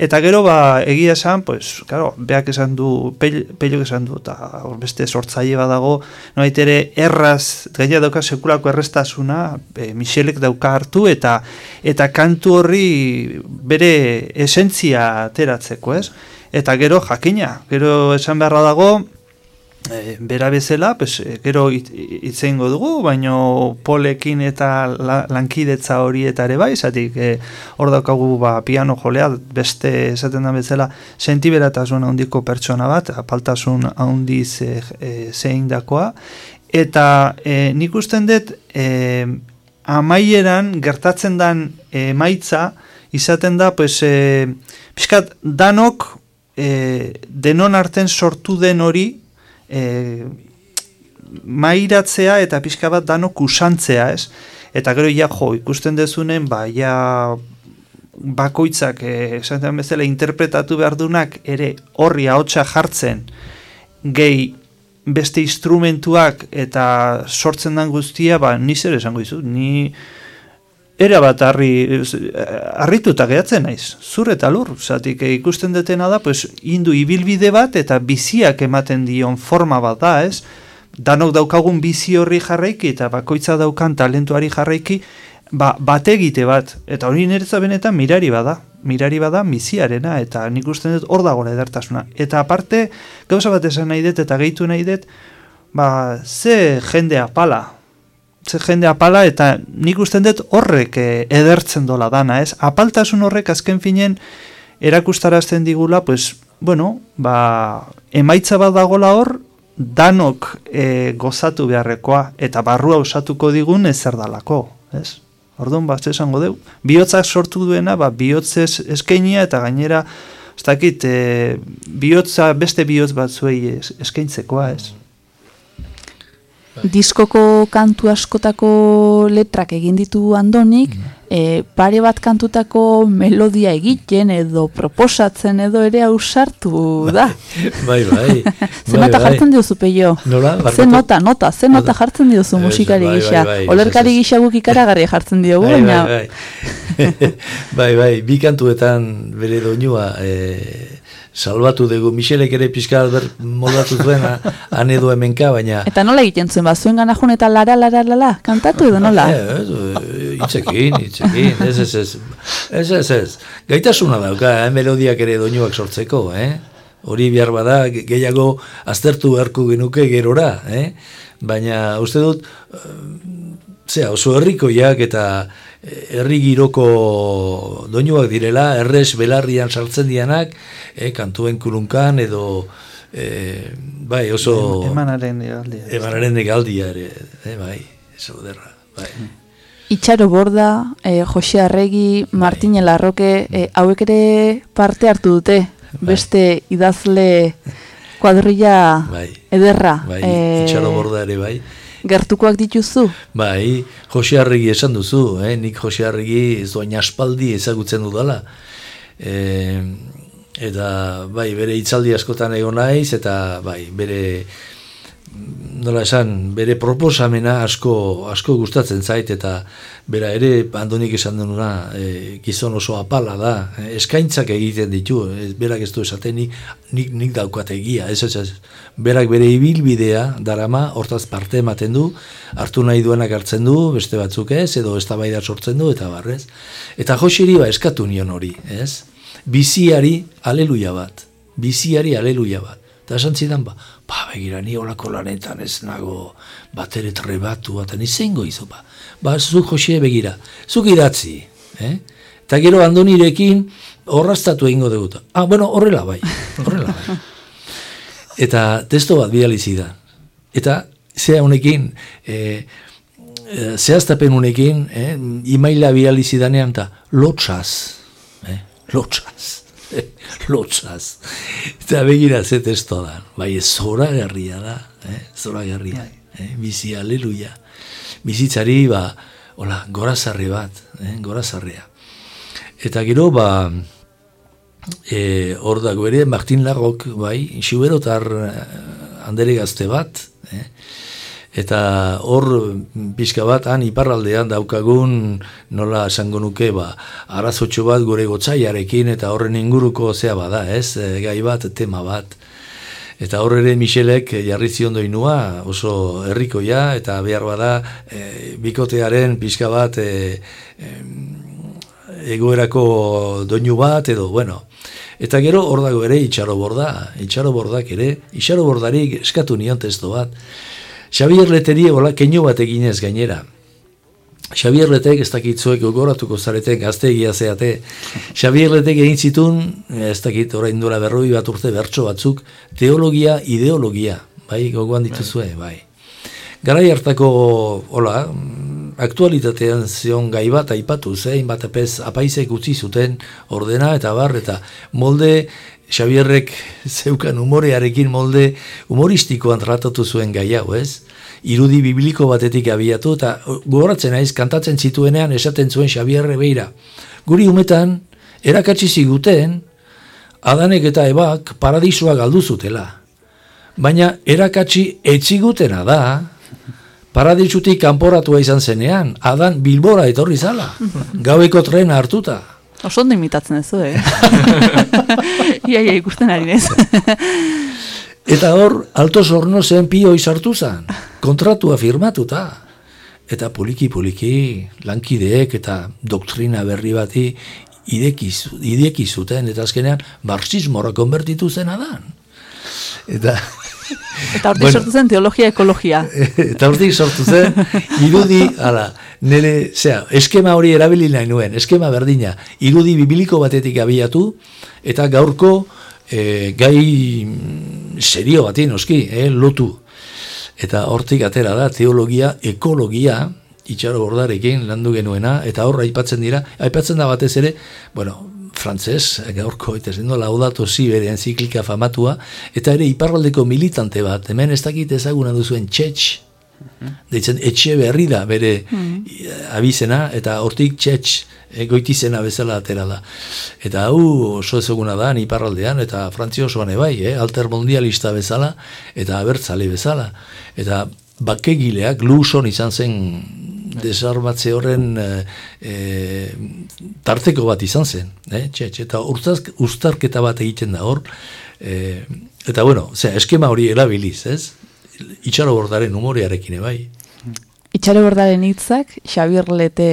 Eta gero, ba, egia esan, pues, claro, beak esan du, pel, pelok esan du, eta beste sortzaile badago, noait ere erraz, gaina dauka sekulako errestasuna, e, Michelek dauka hartu, eta eta kantu horri bere esentzia ateratzeko, ez? Eta gero, jakina, gero esan beharra dago, e, bera bezala, pues, e, gero itzeingo dugu, baino polekin eta la, lankidetza hori eta ere bai, zatik e, hor daukagu ba, piano jolea, beste esaten da bezala, sentiberatasun handiko pertsona bat, apaltasun handiz e, e, zein dakoa, eta e, nik usten dut, e, amaieran gertatzen dan emaitza, izaten da, pues, e, pixkat, danok, e, denon arten sortu den hori, e, mairatzea eta pixka bat dano kusantzea, ez? Eta gero ja jo, ikusten dezunen, ba, ja bakoitzak, e, esaten bezala, interpretatu behar dunak, ere horri ahotsa jartzen, gehi beste instrumentuak eta sortzen dan guztia, ba, ni zer esango dizu, ni era bat harri, harrituta gehatzen naiz, zur eta lur, zatik eh, ikusten detena da, pues, indu ibilbide bat eta biziak ematen dion forma bat da, ez? Danok daukagun bizi horri jarraiki eta bakoitza daukan talentuari jarraiki, ba, bat egite bat, eta hori niretza benetan mirari bada, mirari bada biziarena, eta nik usten dut hor dagoela edertasuna. Eta aparte, gauza bat esan nahi dut eta gehitu nahi dut, ba, ze jende apala, ze jende apala eta nik usten dut horrek eh, edertzen dola dana, ez? Apaltasun horrek azken finen erakustarazten digula, pues, bueno, ba, emaitza bat dagola hor, danok e, gozatu beharrekoa eta barrua osatuko digun ezer dalako, ez? Orduan, bat esango deu. Biotzak sortu duena, ba, bihotzez eskainia eta gainera, ez dakit, e, bihotza beste bihotz bat zuei eskaintzekoa, ez? Diskoko kantu askotako letrak egin ditu andonik, e, pare bat kantutako melodia egiten edo proposatzen edo ere ausartu da. bai, bai. Ze nota bai, jartzen diozu peio? Nola? Ze nota, nota, ze nota jartzen diozu Ez, musikari bai, bai, gisa. bai, Olerkari ez, ez. gisa guk ikaragarri jartzen diogu, Bai, baina... bai, bai. bai, bai, bi kantuetan bere doinua e, salbatu dugu. Michelek ere pixka ber moldatu zuena, han edo hemenka, baina... Eta nola egiten zuen, ba, zuen gana jun eta lara, lara, lara, kantatu edo nola? Eh, ez, eh, Itzekin, itzekin, ez, ez, ez, ez, ez, ez. Gaitasuna dauka, eh, melodiak ere doinuak sortzeko, eh? Hori behar bada, ge- gehiago aztertu beharko genuke gerora, eh? Baina, uste dut, eh, zera, oso herrikoiak eta herri giroko doinuak direla, errez belarrian sartzen dianak, eh, kantuen kulunkan edo, eh, bai, oso... Emanaren aldia. Emanaren egaldia ere, eh, bai, eso derra, bai. Itxaro Borda, eh, Jose Arregi, Martine Larroque, eh, hauek ere parte hartu dute, beste idazle kuadrilla Bai. ederra. Bai, eh, itxaro borda ere bai. Gertukoak dituzu? Bai, Jose Arregi esan duzu, eh? nik Jose Arregi ez doain aspaldi ezagutzen dudala. E, eta bai, bere hitzaldi askotan egon naiz, eta bai, bere nola esan, bere proposamena asko, asko gustatzen zait, eta bera ere, andonik esan denuna, e, gizon oso apala da, e, eskaintzak egiten ditu, e, berak ez du esaten, nik, nik, nik daukat egia, ez, ez, ez, berak bere ibilbidea darama, hortaz parte ematen du, hartu nahi duenak hartzen du, beste batzuk ez, edo ez sortzen du, eta barrez. Eta Josiri ba eskatu nion hori, ez? Biziari aleluia bat, biziari aleluia bat. Eta esan zidan, ba, ba, begira, ni olako lanetan ez nago batere trebatu, eta ni zengo izu, ba. Ba, zuk Josie begira, zuk idatzi, eh? Eta gero andonirekin horraztatu egingo dugu. Ah, bueno, horrela bai, horrela bai. Eta testo bat bidali zidan. Eta zea honekin, e, e, zehaztapen honekin, eh, imaila bidali zidanean, eta lotxaz, eh, lotxaz, lotzaz. Eta begira ze testo da. Bai, zora garria da. Eh? Zora garria. Eh? Bizi, aleluia. Bizitzari, ba, hola, gorazarre bat. Eh? Gorazarrea. Eta gero, ba, e, hor dago ere, Martin Lagok, bai, xiberotar eh, handere gazte bat, eh? Eta hor pixka bat han iparraldean daukagun nola esango nuke ba, arazotxo bat gure gotzaiarekin eta horren inguruko zea bada, ez? E, gai bat, tema bat. Eta hor ere Michelek jarri zion doinua oso herrikoia eta behar bada e, bikotearen pixka bat e, egoerako doinu bat edo, bueno. Eta gero hor dago ere itxaro borda, itxaro bordak ere, itxaro bordarik eskatu nion testo bat. Xabier Leteri hola keinu bat eginez gainera. Xabier Letek ez dakitzuek gogoratuko zareten gazte egia zeate. Xabier Letek egin zitun, ez dakit orain dura berroi bat urte bertso batzuk, teologia, ideologia. Bai, gogoan dituzue, bai. Garai hartako, hola, aktualitatean zion gai bat aipatu zein bat epez apaizek utzi zuten ordena eta bar eta molde Xabierrek zeukan humorearekin molde humoristikoan tratatu zuen gai hau, ez? Irudi bibliko batetik abiatu eta gogoratzen naiz kantatzen zituenean esaten zuen Xabierre beira. Guri umetan erakatsi ziguten Adanek eta Ebak paradisua galdu zutela. Baina erakatsi etzigutena da paradisutik kanporatua izan zenean, adan bilbora etorri zala, gaueko trena hartuta. Oso ondo imitatzen ez eh? ia, ia, ikusten ari nez. Eta hor, alto zorno zen pio izartu zen, kontratua firmatuta. Eta poliki-poliki, lankideek eta doktrina berri bati ideki zuten, eta azkenean, marxismora konbertitu zen adan. Eta Eta hortik bueno, sortu zen teologia ekologia. Eta hortik sortu zen, irudi, ala, nire, zera, eskema hori erabili nahi nuen, eskema berdina, irudi bibiliko batetik abiatu, eta gaurko e, gai serio bati noski, e, lotu. Eta hortik atera da, teologia, ekologia, itxaro bordarekin landu genuena, eta hor aipatzen dira, aipatzen da batez ere, bueno, frantzes, gaurko eta zendo laudato zi bere enziklika famatua, eta ere iparraldeko militante bat, hemen ez dakit ezaguna duzuen txetx, deitzen etxe berri da bere mm. abizena, eta hortik txetx egoitizena bezala atera da. Eta hau oso ezaguna da, iparraldean, eta frantzi osoan ebai, eh? alter mondialista bezala, eta abertzale bezala. Eta bakegileak, luson izan zen desarmatze horren e, tarteko bat izan zen, eh? Txetx, eta urtazk, ustarketa bat egiten da hor, e, eta bueno, zera, eskema hori erabiliz, ez? Itxaro bordaren humorearekin bai. Itxaro bordaren hitzak Xabier Lete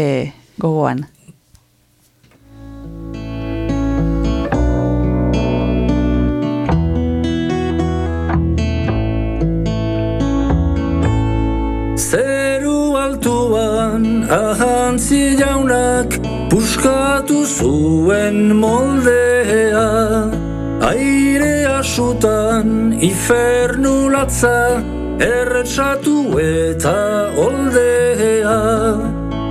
gogoan. Ahantzi jaunak puskatu zuen moldea. Aire asutan ifernu latza erretzatu eta oldea.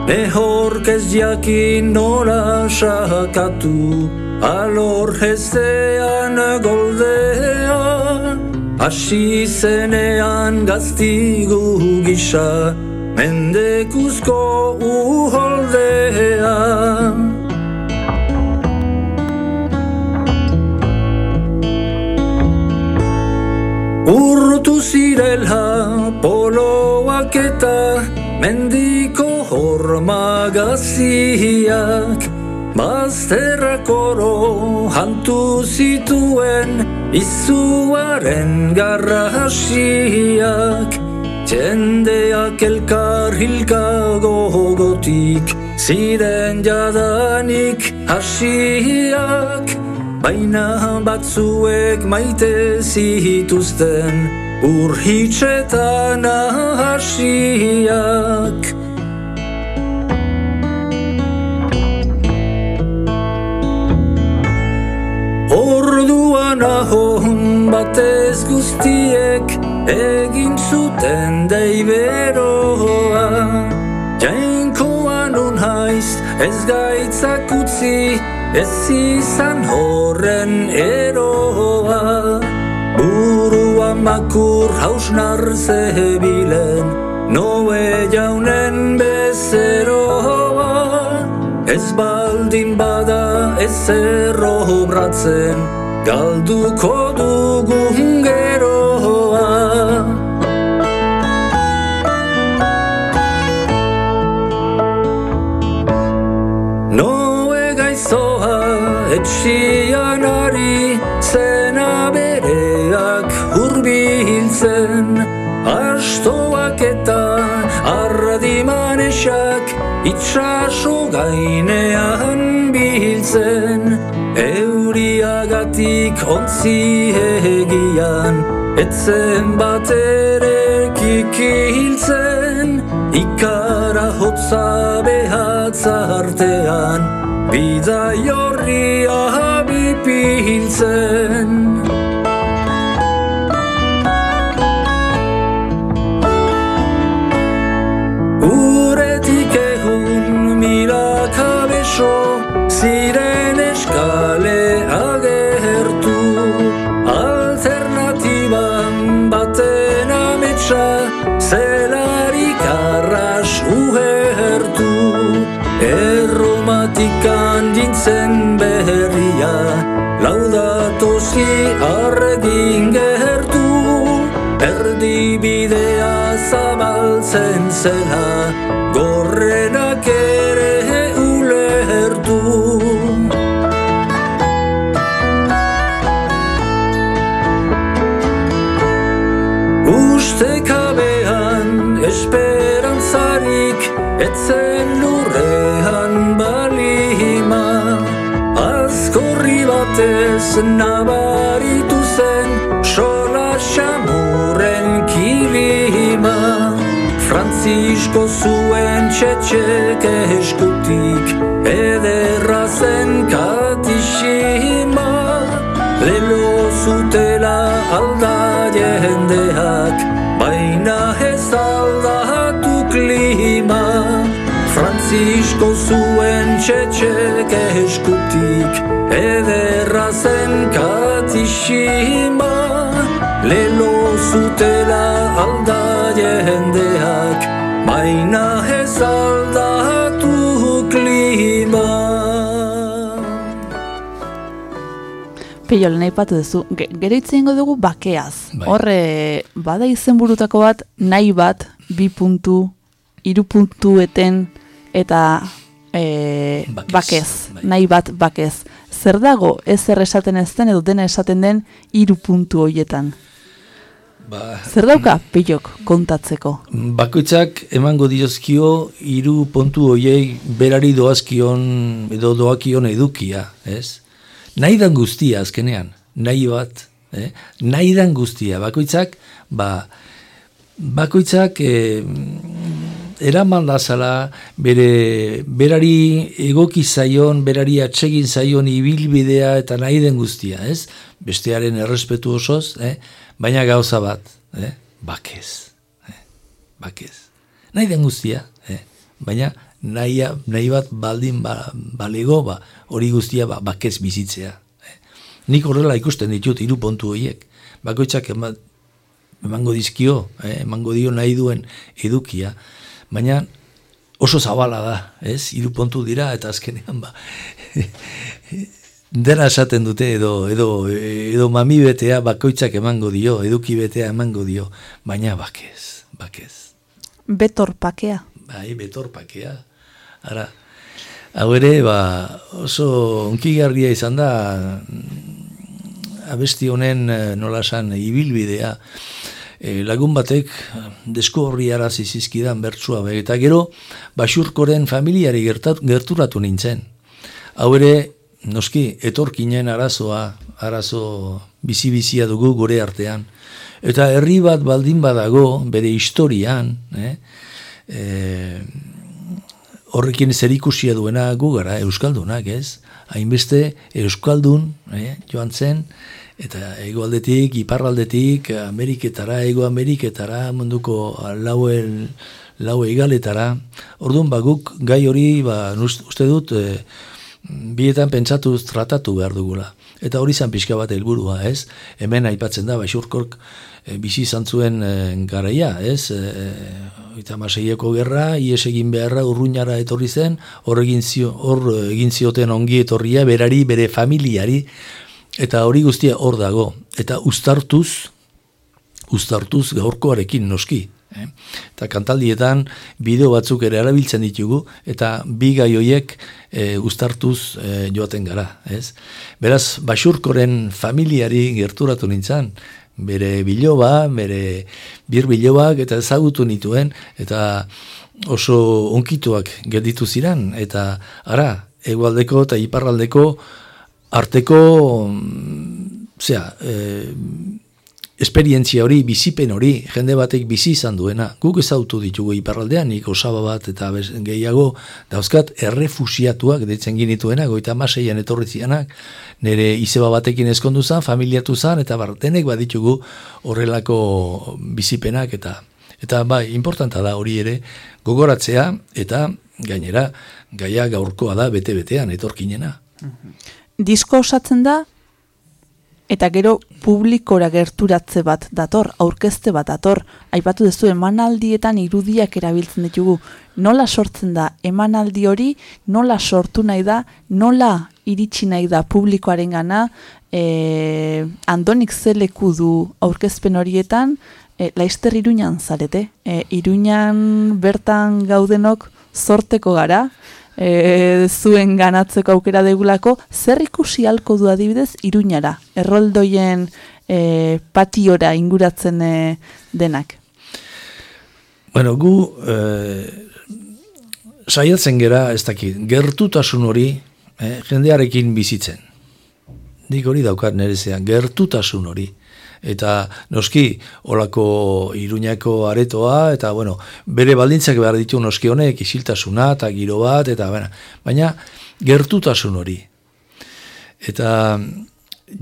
Nehork ez jakin nola sakatu alor jestean goldea. Asi zenean gaztigu gisa mendekuzko uholdea. Urrutu zirela poloak eta mendiko hormagaziak. Bazterrak oro hantu zituen izuaren garrasiak Jendeak elkar hilka gogotik Ziren jadanik hasiak. Baina batzuek maite zituzten Urhitxetan hasiak Orduan ahon batez guztiek egin zuten deiberoa Jainkoan unhaiz ez gaitzak utzi ez izan horren eroa. Burua makur hausnar zebilen noe jaunen bezeroa. Ez baldin bada ez errobratzen galduko dugun etxian ari zena bereak hurbiltzen Astoak eta ardimanesak itxaso gainean biltzen. Euriagatik ontzi egian etzen bat ere kikiltzen Ikara hotza behatza artean Bida jorria bipiltzen Erdibidea zabaltzen zela. Gorrenak ere ulertu. Ustekabean esperantzarik Etzen lurrean balima. Azkorri batez nabaritu Francisco zuen txetxek eskutik Ederra zen katixima. Lelo zutela alda jendeak Baina ez aldatu klima. Francisco zuen txetxek eskutik Ederra zen katixima. Lelo zutela alda jendeak Baina ez aldatu klima Peio, lehen aipatu duzu, Ge- gero hitz egingo dugu bakeaz. Bai. Horre, bada izenburutako bat, nahi bat, bi puntu, hiru puntueten, eta e, Bakez, bakez, bai. nahi bat bakez. Zer dago ez zer esaten ez den edo dena esaten den hiru puntu hoietan? Ba, Zer dauka pilok kontatzeko? Bakoitzak emango diozkio hiru puntu hoiei berari doazkion edo doakion edukia, ez? Nahi dan guztia azkenean, nahi bat, eh? nahi dan guztia, bakoitzak, ba, bakoitzak eh, eraman dazala bere, berari egoki zaion, berari atsegin zaion ibilbidea eta nahi den guztia, ez? Bestearen errespetu osoz, eh? Baina gauza bat, eh? bakez, eh? bakez. Nahi den guztia, eh? baina nahi, nahi bat baldin ba, balego, ba, hori guztia ba, bakez bizitzea. Eh? Nik horrela ikusten ditut hiru puntu horiek. Bakoitzak ema, emango dizkio, eh? emango dio nahi duen edukia, baina oso zabala da, ez? Hiru puntu dira eta azkenean ba dena esaten dute edo edo edo mami betea bakoitzak emango dio, eduki betea emango dio, baina bakez, bakez. Betor pakea. Bai, betorpakea. Ara, hau ere, ba, oso onkigarria izan da mm, abesti honen eh, nola esan ibilbidea. E, lagun batek deskuborri arazi zizkidan bertsua be, eta gero basurkoren familiari gertat, gerturatu nintzen. Hau ere, noski, etorkinen arazoa, arazo bizi-bizia dugu gure artean. Eta herri bat baldin badago, bere historian, eh, eh, horrekin zerikusia duena gu gara Euskaldunak, ez? Hainbeste Euskaldun eh, joan zen, eta egoaldetik, iparraldetik, Ameriketara, ego Ameriketara, munduko lauen, lau egaletara. Orduan, ba, guk gai hori, ba, uste dut, eh, bietan pentsatuz tratatu behar dugula. Eta hori zan pixka bat helburua, ez? Hemen aipatzen da, baixurkork e, bizi izan zuen e, garaia, ez? E, eta maseieko gerra, ies egin beharra urruñara etorri zen, hor egin, zio, hor egin zioten ongi etorria, berari, bere familiari, eta hori guztia hor dago. Eta ustartuz, ustartuz gaurkoarekin noski, Eh? Eta kantaldietan bideo batzuk ere erabiltzen ditugu eta bi gai hoiek e, uztartuz e, joaten gara, ez? Beraz, basurkoren familiari gerturatu nintzen, bere biloba, bere bir bilobak eta ezagutu nituen eta oso onkituak gelditu ziren eta ara, egualdeko eta iparraldeko arteko mm, zera, e, esperientzia hori, bizipen hori, jende batek bizi izan duena. Guk ezautu ditugu iparraldean, nik osaba bat eta bez, gehiago dauzkat errefusiatuak ditzen ginituena, goita maseian etorri zianak, nire izeba batekin eskondu zan, familiatu zan, eta bartenek baditugu horrelako bizipenak eta eta bai, importanta da hori ere gogoratzea eta gainera gaia gaurkoa da bete-betean etorkinena. Disko osatzen da, eta gero publikora gerturatze bat dator, aurkezte bat dator, aipatu duzu emanaldietan irudiak erabiltzen ditugu, nola sortzen da emanaldi hori, nola sortu nahi da, nola iritsi nahi da publikoaren gana, e, andonik zeleku du aurkezpen horietan, e, laister iruñan zarete, e, iruñan bertan gaudenok zorteko gara, e, zuen ganatzeko aukera degulako, zer ikusi halko du adibidez iruñara, erroldoien e, patiora inguratzen e, denak? Bueno, gu eh, saiatzen gera, ez dakit, gertutasun hori eh, jendearekin bizitzen. Nik hori daukat nerezean, gertutasun hori. Eta noski, olako iruñako aretoa, eta bueno, bere baldintzak behar ditu noski honek, isiltasuna eta giro bat, eta baina, baina gertutasun hori. Eta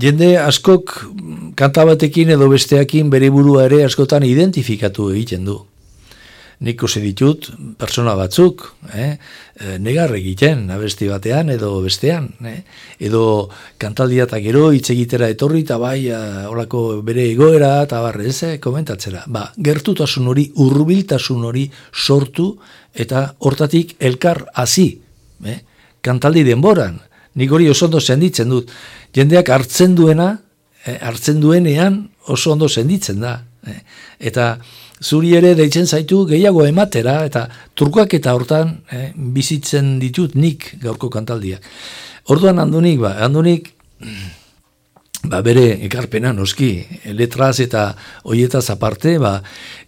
jende askok kanta batekin edo besteakin bere burua ere askotan identifikatu egiten du nik usi ditut persona batzuk, eh, eh, negar egiten, abesti batean edo bestean, eh, edo kantaldia eta gero hitz egitera etorri eta bai eh, olako bere egoera eta barre ez, eh, komentatzera. Ba, gertutasun hori, urbiltasun hori sortu eta hortatik elkar hasi, eh, kantaldi denboran, nik hori oso ondo senditzen dut, jendeak hartzen duena, eh, hartzen duenean oso ondo senditzen da, eh, eta zuri ere deitzen zaitu gehiago ematera eta turkoak eta hortan eh, bizitzen ditut nik gaurko kantaldiak. Orduan handunik, ba, handunik ba, bere ekarpena noski, letraz eta hoietaz aparte, ba,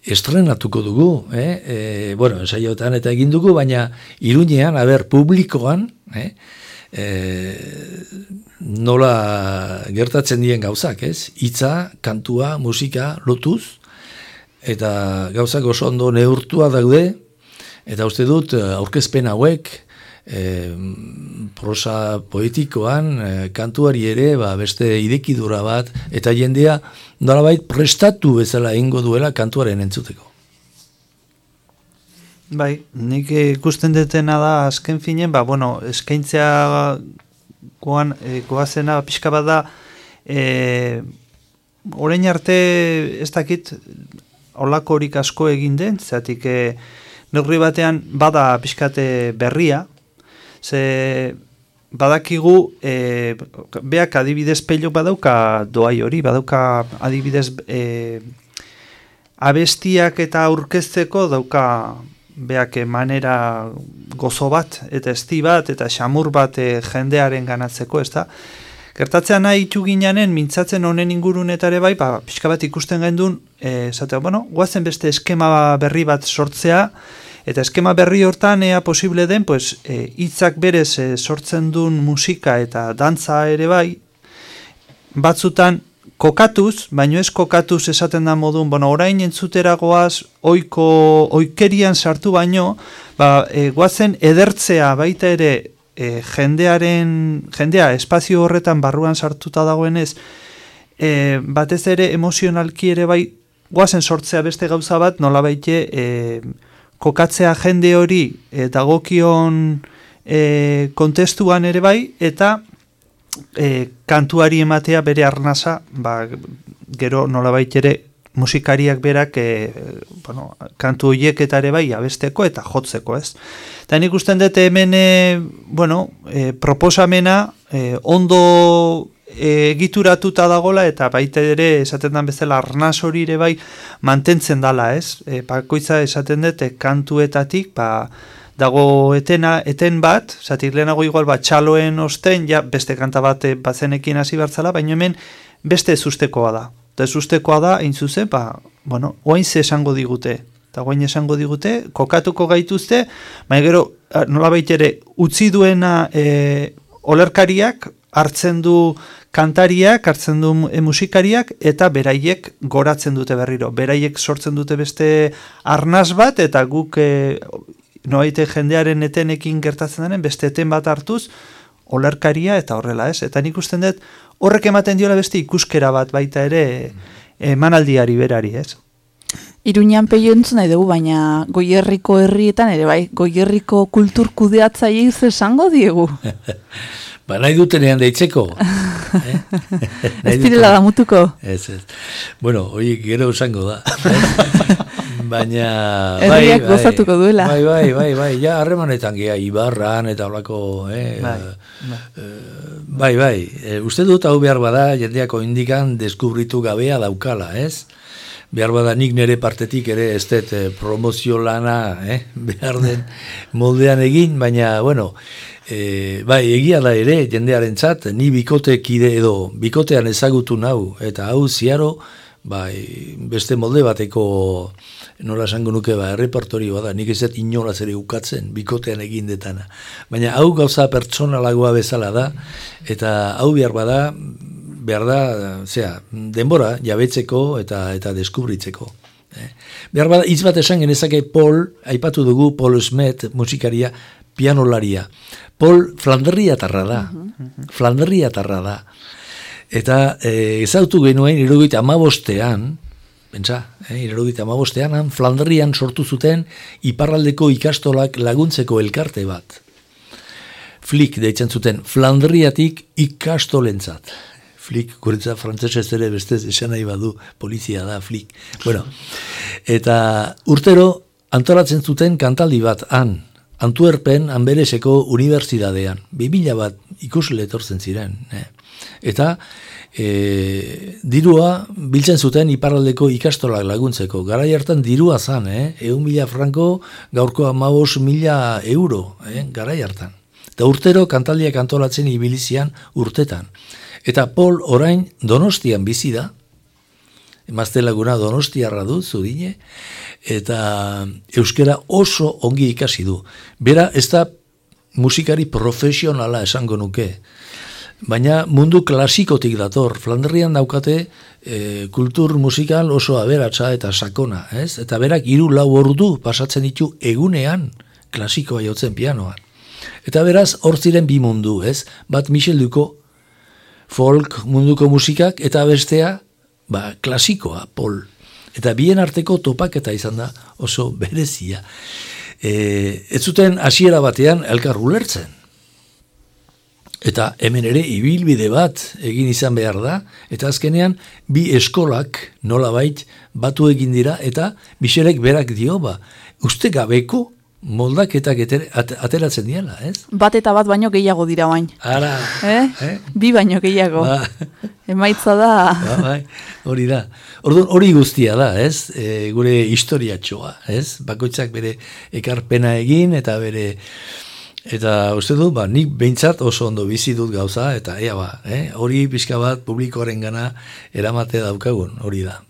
estrenatuko dugu, eh? E, bueno, saiotan eta egin dugu, baina iruñean, haber, publikoan, eh? E, nola gertatzen dien gauzak, ez? Itza, kantua, musika, lotuz, eta gauzak oso ondo neurtua daude, eta uste dut eh, aurkezpen hauek e, prosa poetikoan e, kantuari ere ba, beste idekidura bat, eta jendea nolabait prestatu bezala ingo duela kantuaren entzuteko. Bai, nik ikusten detena da azken finen, ba, bueno, eskaintzea goan, e, goazena pixka bat da, e, orain arte ez dakit olako horik asko egin den, zatik e, neurri batean bada pixkate berria, ze badakigu e, beak adibidez pelok badauka doai hori, badauka adibidez e, abestiak eta aurkezteko dauka beak manera gozo bat, eta esti bat, eta xamur bat e, jendearen ganatzeko, ez da? Gertatzea nahi itxu ginanen, mintzatzen honen ingurunetare bai, ba, pixka bat ikusten gendun, e, zatea, bueno, guazen beste eskema berri bat sortzea, eta eskema berri hortan ea posible den, pues, e, itzak berez e, sortzen duen musika eta dantza ere bai, batzutan kokatuz, baino ez kokatuz esaten da modun, bueno, orain entzuteragoaz, oiko, oikerian sartu baino, ba, e, guazen edertzea baita ere e, jendearen, jendea espazio horretan barruan sartuta dagoenez, e, batez ere emozionalki ere bai, guazen sortzea beste gauza bat, nola baite, e, kokatzea jende hori e, dagokion e, kontestuan ere bai, eta e, kantuari ematea bere arnasa, ba, gero nola ere musikariak berak e, bueno, kantu horiek eta ere bai abesteko eta jotzeko, ez? Eta nik usten dute hemen, e, bueno, e, proposamena e, ondo egituratuta dagola eta baita ere esaten den bezala arnaz hori ere bai mantentzen dala, ez? E, bakoitza esaten dut e, kantuetatik, ba, dago etena, eten bat, zatik lehenago igual bat txaloen osten, ja beste kanta bat bazenekin hasi bertzala, baina hemen beste ezustekoa da. Eta ezustekoa da, hain zuzen, ba, bueno, oain ze esango digute, eta guain esango digute, kokatuko gaituzte, baina gero, nola ere, utzi duena e, olerkariak, hartzen du kantariak, hartzen du e, musikariak, eta beraiek goratzen dute berriro. Beraiek sortzen dute beste arnaz bat, eta guk e, noaite jendearen etenekin gertatzen denen, beste eten bat hartuz, olerkaria eta horrela ez. Eta nik usten dut, horrek ematen diola beste ikuskera bat baita ere emanaldiari berari ez. Iruñan peio entzun nahi dugu, baina goierriko herrietan ere bai, goierriko kultur kudeatzaile esango diegu. ba nahi dutenean deitzeko. eh? ez direla da mutuko. Ez, ez. Bueno, hori gero esango da. baina Herriak bai, gozatuko duela. Bai, bai, bai, bai, ja harremanetan gea ibarran eta holako, eh, Bai, bai, bai, bai. E, uste dut hau behar bada jendeako indikan deskubritu gabea daukala, ez? Behar bada nik nire partetik ere ez dut eh, promozio lana, eh? behar den moldean egin, baina, bueno, e, bai, egia da ere, jendearen txat, ni bikote kide edo, bikotean ezagutu nau, eta hau ziaro, bai, beste molde bateko nola esango nuke ba, errepertorioa da, nik ez dut inolaz ere ukatzen, bikotean egin detana. Baina hau gauza pertsonalagoa bezala da, eta hau behar bada, behar da, zera, denbora, jabetzeko eta eta deskubritzeko. Eh? Behar bada, hitz bat esan genezake Paul, aipatu dugu Paul Smet, musikaria, pianolaria. Paul Flanderria tarra da, Flanderria da. Eta eh, ezautu genuen, iruguita amabostean, Pentsa, eh, irarugita amabostean, han Flandrian sortu zuten iparraldeko ikastolak laguntzeko elkarte bat. Flik deitzen zuten Flandriatik ikastolentzat. Flik, guretza frantzesa ez ere bestez esan nahi badu polizia da, Flik. Bueno, eta urtero antolatzen zuten kantaldi bat han, Antuerpen Anbereseko unibertsitatean. Bibila bat ikusle etortzen ziren. Eh? Eta e, dirua biltzen zuten iparraldeko ikastolak laguntzeko. Garai hartan dirua zan, eh? egun mila franko gaurko amabos mila euro, eh? garai hartan. Eta urtero kantaldiak antolatzen ibilizian urtetan. Eta Pol orain donostian bizi da, emazte laguna donostiarra du, zudine, eta euskera oso ongi ikasi du. Bera, ez da musikari profesionala esango nuke, baina mundu klasikotik dator. Flanderrian daukate e, kultur musikal oso aberatsa eta sakona, ez? Eta berak hiru lau ordu pasatzen ditu egunean klasikoa jotzen pianoan. Eta beraz, hor ziren bi mundu, ez? Bat Michel Duko folk munduko musikak eta bestea ba, klasikoa, Pol. Eta bien arteko topaketa izan da oso berezia. E, ez zuten hasiera batean elkar ulertzen. Eta hemen ere ibilbide bat egin izan behar da, eta azkenean bi eskolak nolabait batu egin dira, eta biselek berak dio ba, uste gabeko moldaketak ateratzen diela, ez? Bat eta bat baino gehiago dira bain. Ara, Eh? eh? Bi baino gehiago. Ba, Emaitza da. ba, bai, hori da. Orduan hori guztia da, ez? E, gure historiatxoa, ez? Bakoitzak bere ekarpena egin eta bere eta uste dut, ba, nik behintzat oso ondo bizi dut gauza, eta ea ba, eh? hori pixka bat publikoaren gana eramate daukagun, hori da.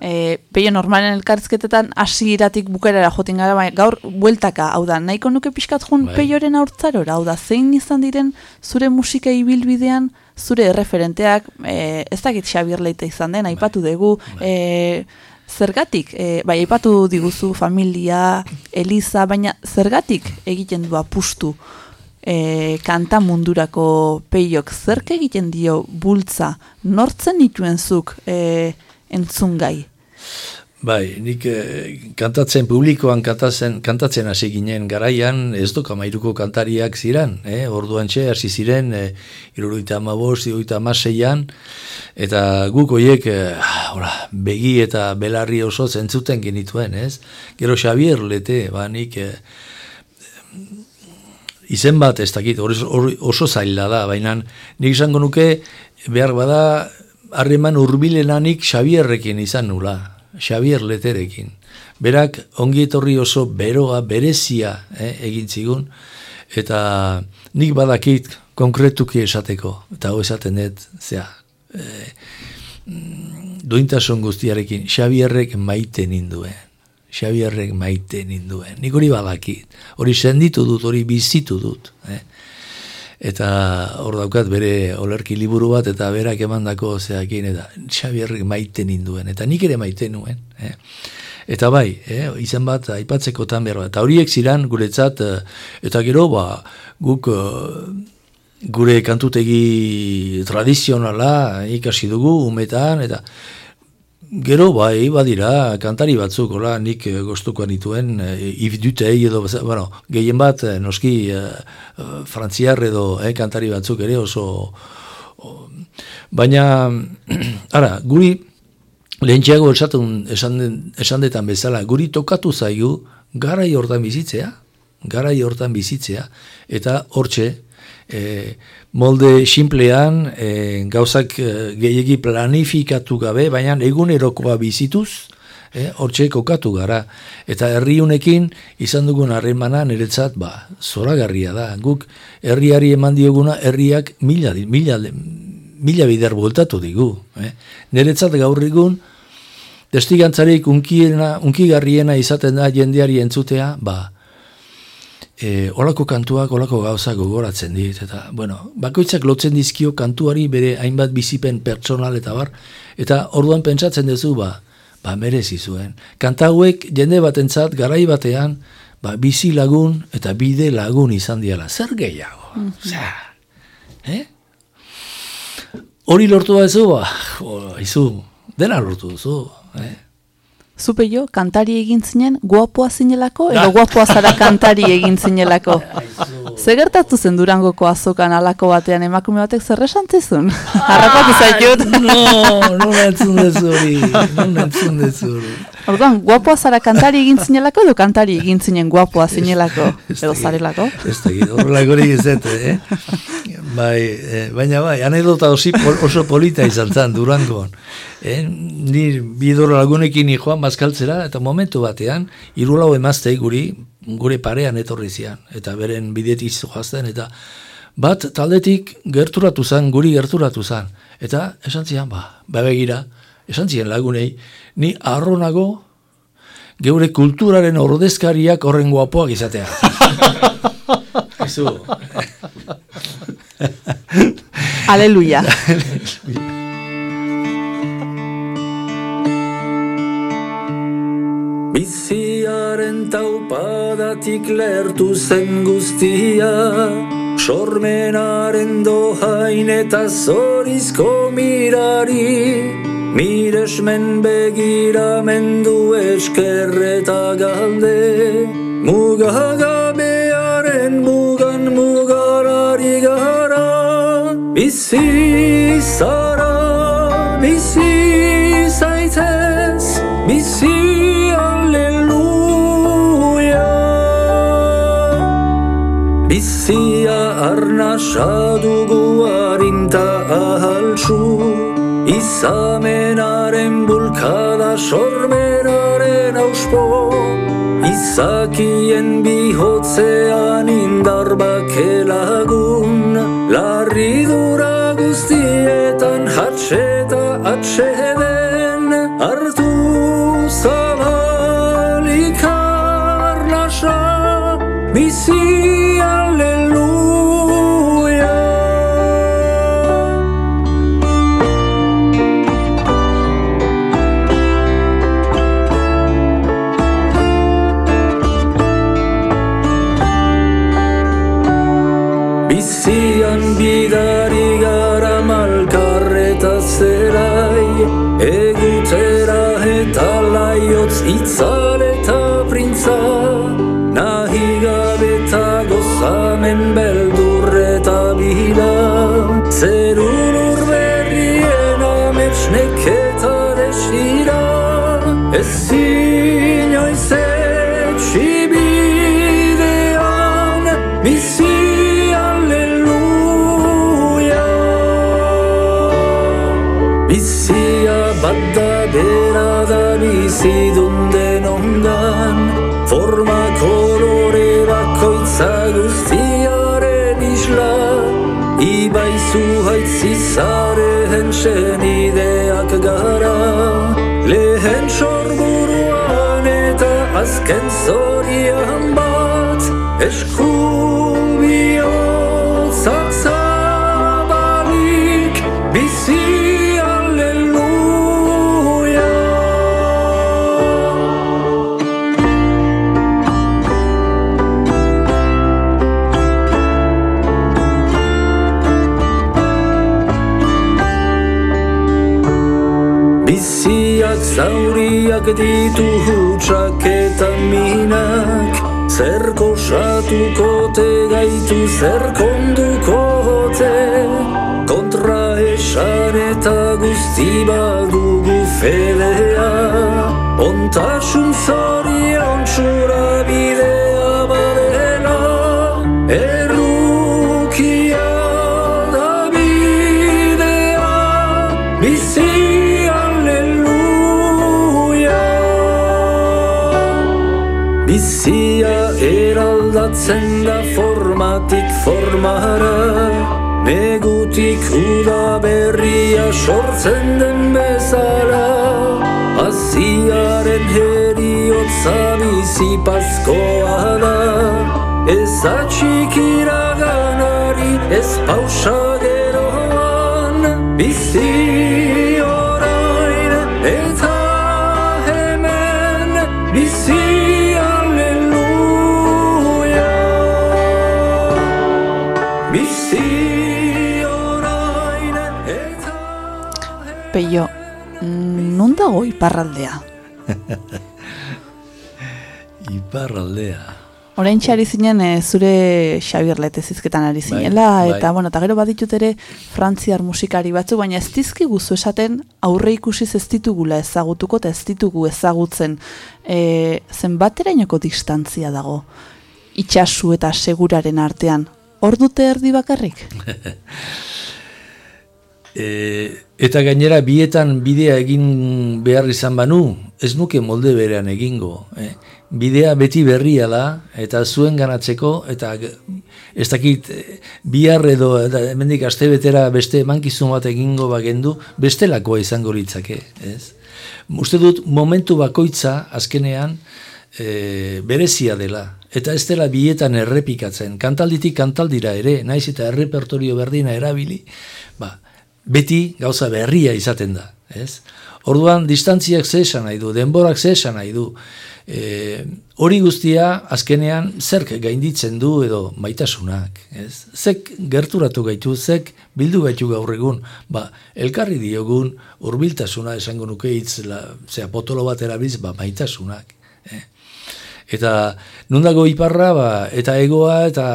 E, peio normalen elkarrizketetan hasieratik bukerara joten gara, baina gaur bueltaka, hau da, nahiko nuke pixkat jun Bai. peioren aurtzarora, hau da, zein izan diren zure musika ibilbidean, zure erreferenteak, e, ez dakit Xabier Leite izan den, aipatu dugu, e, zergatik, e, bai, aipatu diguzu familia, Eliza, baina zergatik egiten du apustu e, kanta mundurako peiok, zerk egiten dio bultza, nortzen dituen zuk e, entzungai? Bai, nik eh, kantatzen publikoan kantatzen, kantatzen hasi ginen garaian, ez duk amairuko kantariak ziren, eh? orduan txe, hasi ziren, eh, iruruita amabost, iruruita amaseian, eta guk oiek, eh, hola, begi eta belarri oso zentzuten genituen, ez? Gero Xavier lete, ba, nik, eh, izen bat ez dakit, oso, zaila da, baina nik izango nuke behar bada, harreman hurbilenanik Xabierrekin izan nula, Xabier leterekin. Berak ongi etorri oso beroa, berezia eh, egin zigun, eta nik badakit konkretuki esateko, eta hau esaten dut, zea, eh, duintasun guztiarekin, Xabierrek maite ninduen. Xabierrek maite ninduen. Nik hori badakit. Hori senditu dut, hori bizitu dut. Eh? Eta hor daukat bere olerki liburu bat eta berak emandako zeakin eta Xabierrek maite ninduen. Eta nik ere maite nuen. Eh? Eta bai, eh, izan bat aipatzeko tan behar bat. Horiek ziran guretzat, eh, eta gero ba, guk eh, gure kantutegi tradizionala ikasi dugu umetan, eta gero bai, badira, kantari batzuk, hola, nik eh, gostuko nituen, eh, if dutei edo, bueno, gehien bat, eh, noski, eh, eh, frantziar edo eh, kantari batzuk ere oso, o, baina, ara, guri, lehentxeago esaten, esan, esan detan bezala, guri tokatu zaigu, garai hortan bizitzea, garai hortan bizitzea, eta hortxe, e, molde simplean, e, gauzak e, gehiegi planifikatu gabe, baina egunerokoa bizituz, e, hortxe kokatu gara. Eta herri honekin izan dugun harremana niretzat, ba, zoragarria da. Guk herriari eman dioguna, herriak mila, mila, mila bider bueltatu digu. Eh? Niretzat gaur egun, testigantzarik unkiena, unkigarriena izaten da jendeari entzutea, ba, e, olako kantuak, olako gauzak gogoratzen dit, eta, bueno, bakoitzak lotzen dizkio kantuari bere hainbat bizipen pertsonal eta bar, eta orduan pentsatzen duzu, ba, ba, merezi zuen. Kanta hauek jende batentzat garai batean, ba, bizi lagun eta bide lagun izan diala. Zer gehiago? Osea, eh? Hori lortu da ez ba, jo, izu, dena lortu duzu, eh? Zupe jo, kantari egin zinen, guapoa zinelako, edo guapoa zara kantari egin zinelako. Ze gertatu zen durangoko azokan alako batean emakume batek zer esan zizun? Harrapatu zaitut. No, no entzun dezu hori, no entzun dezu hori. Orduan, guapoa zara kantari egin zinelako edo kantari egin zinen guapoa zinelako? Edo zarelako? Ez dakit, horrelako hori izate, eh? Bai, eh, baina bai, anedota osi, oso polita izan zen Durangon. Eh? Ni bidoro lagunekin joan bazkaltzera, eta momentu batean, irulau emaztei guri, gure parean etorri zian, eta beren bidetik joazten, eta bat taldetik gerturatu zen, guri gerturatu zen. Eta esan zian, ba, ba begira, esan zien lagunei, ni arronago geure kulturaren ordezkariak horren guapoak izatea. Izu, Aleluia. Biziaren taupadatik lertu zen guztia Sormenaren dohain eta zorizko mirari Miresmen begiramendu eskerreta galde. Mugagabearen mugan mugarari gara. Bizi zara, bizi zaitez, bizi aleluia. Bizia arnasa dugu harinta ahaltsu, izamenaren bulkada sormenaren auspo, izakien bihotzean indar bakelagun, larridura guztietan hatxeta atxeden, hartu zabalik azken zorian bat Eskubihotzak zabalik bizi aleluia Biziak zauriak ditu hutsak eta minak. Zer kosatuko te gaitu zer konduko te Kontra esan eta guzti badugu fedea. Ontasun zorion txura bidea eraldatzen da formatik formara Negutik uda berria sortzen den bezala. Aziaren heriotza bizi paskoa da Ez atxik iraganari ez pausa geroan Bizi Peio, non dago iparraldea? Iparraldea. Orain ari zinen e, zure Xabier Lete zizketan ari zinela, bai. eta bueno, eta gero baditut ere frantziar musikari batzu, baina ez dizkiguzu esaten aurre ikusiz ez ditugula ezagutuko eta ez ditugu ezagutzen. E, zenbaterainoko distantzia dago itxasu eta seguraren artean. Hor dute erdi bakarrik? E, eta gainera bietan bidea egin behar izan banu, ez nuke molde berean egingo. Eh? Bidea beti berria da, eta zuen ganatzeko, eta ez dakit eh, bihar edo hemendik astebetera beste emankizun bat egingo bagendu, bestelakoa izango litzake. Ez? Uste dut momentu bakoitza azkenean e, berezia dela. Eta ez dela bietan errepikatzen. Kantalditik kantaldira ere, naiz eta errepertorio berdina erabili, ba, beti gauza berria izaten da. Ez? Orduan, distantziak ze esan nahi du, denborak ze esan nahi du. E, hori guztia azkenean zerk gainditzen du edo maitasunak. Ez? Zek gerturatu gaitu, zek bildu gaitu gaur egun, ba, elkarri diogun hurbiltasuna esango nuke hitz, la, zera, potolo bat erabiltz, ba, maitasunak. Eh? Eta nundago iparra, ba, eta egoa, eta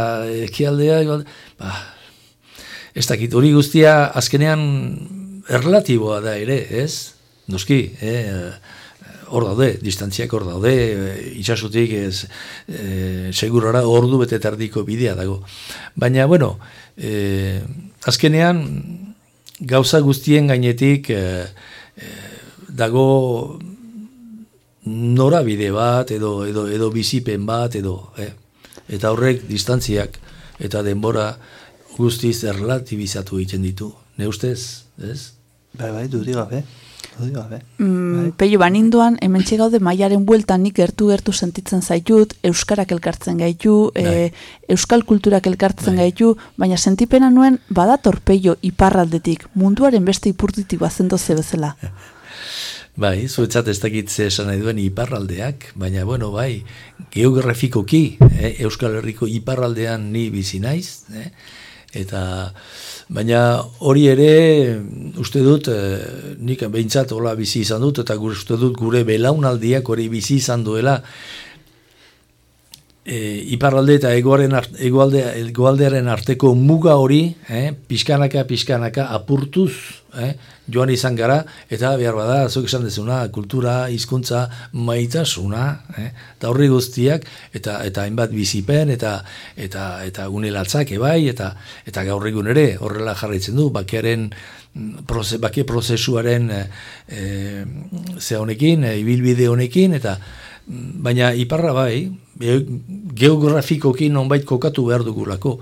ekialdea, ba, ez dakit, hori guztia azkenean erlatiboa da ere, ez? Noski, eh, hor daude, distantziak hor daude, eh, itxasutik ez, eh, segurara ordu bete tardiko bidea dago. Baina, bueno, eh, azkenean gauza guztien gainetik eh, eh, dago norabide bat edo edo edo bizipen bat edo eh. eta horrek distantziak eta denbora guztiz erlatibizatu egiten ditu. Ne ustez, ez? Bai, bai, dudi gabe. Dudi gabe. Mm, Peio, baninduan, hemen gaude mailaren bueltan nik gertu-gertu sentitzen zaitut, euskarak elkartzen gaitu, e, euskal kulturak elkartzen Bai. gaitu, baina sentipena nuen badator Peio iparraldetik, munduaren beste ipurtitik bazento ze bezala. Bai, zuetzat ez dakit ze esan nahi duen iparraldeak, baina, bueno, bai, geografikoki, eh, Euskal Herriko iparraldean ni bizi naiz, eh, eta, baina hori ere, uste dut, eh, nik behintzat hola bizi izan dut, eta gure uste dut gure belaunaldiak hori bizi izan duela, e, iparralde eta egoaren art, egoalde, egoaldearen arteko muga hori, eh, pixkanaka, pixkanaka, apurtuz, eh? joan izan gara, eta behar bada, zuk esan dezuna, kultura, hizkuntza maitasuna, eh? eta horri guztiak, eta eta hainbat bizipen, eta eta eta gune latzak ebai, eta eta gaur egun ere, horrela jarraitzen du, bakearen proze, bake prozesuaren e, ze honekin, e, ibilbide honekin, eta baina iparra bai, geografikoki nonbait kokatu behar dugulako.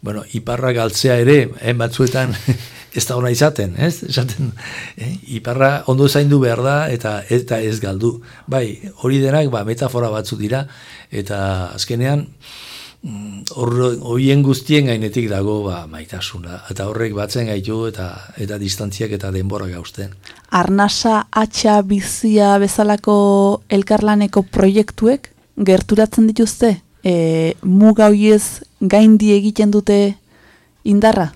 Bueno, iparra galtzea ere, eh, batzuetan ez da ona izaten, ez? Esaten, eh, iparra ondo zaindu behar da eta eta ez galdu. Bai, hori denak ba, metafora batzu dira eta azkenean mm, hor- horien guztien gainetik dago ba, maitasuna. Eta horrek batzen gaitu eta eta distantziak eta denbora gauzten. Arnasa atxa bizia bezalako elkarlaneko proiektuek gerturatzen dituzte? E, muga hoiez gaindi egiten dute indarra?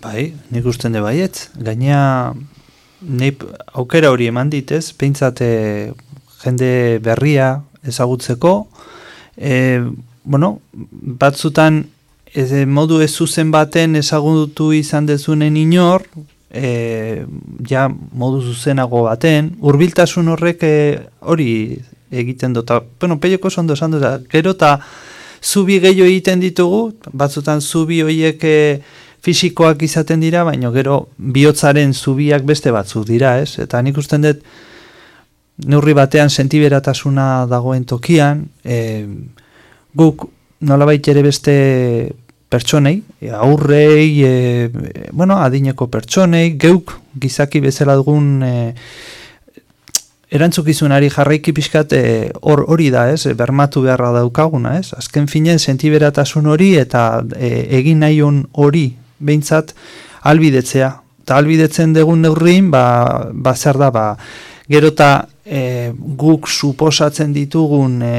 Bai, nik usten de baietz. Gainea, neip aukera hori eman ditez, peintzate jende berria ezagutzeko, e, bueno, batzutan ez, modu ez zuzen baten ezagutu izan dezunen inor, e, ja modu zuzenago baten, hurbiltasun horrek e, hori egiten dut. Ta, Bueno, peioko ondo esan dut, gero eta zubi gehiago egiten ditugu, batzutan zubi horiek e, fisikoak izaten dira, baina gero bihotzaren zubiak beste batzuk dira, ez? Eta nik usten dut, neurri batean sentiberatasuna dagoen tokian, e, guk nolabait ere beste pertsonei, aurrei, e, bueno, adineko pertsonei, geuk gizaki bezala dugun e, erantzukizunari jarraiki pixkat hor hori da, ez, bermatu beharra daukaguna, ez, azken finen sentiberatasun hori eta e, egin nahi hori behintzat albidetzea. Eta albidetzen dugun neurrin, ba, ba zer da, ba, gero eta e, guk suposatzen ditugun e,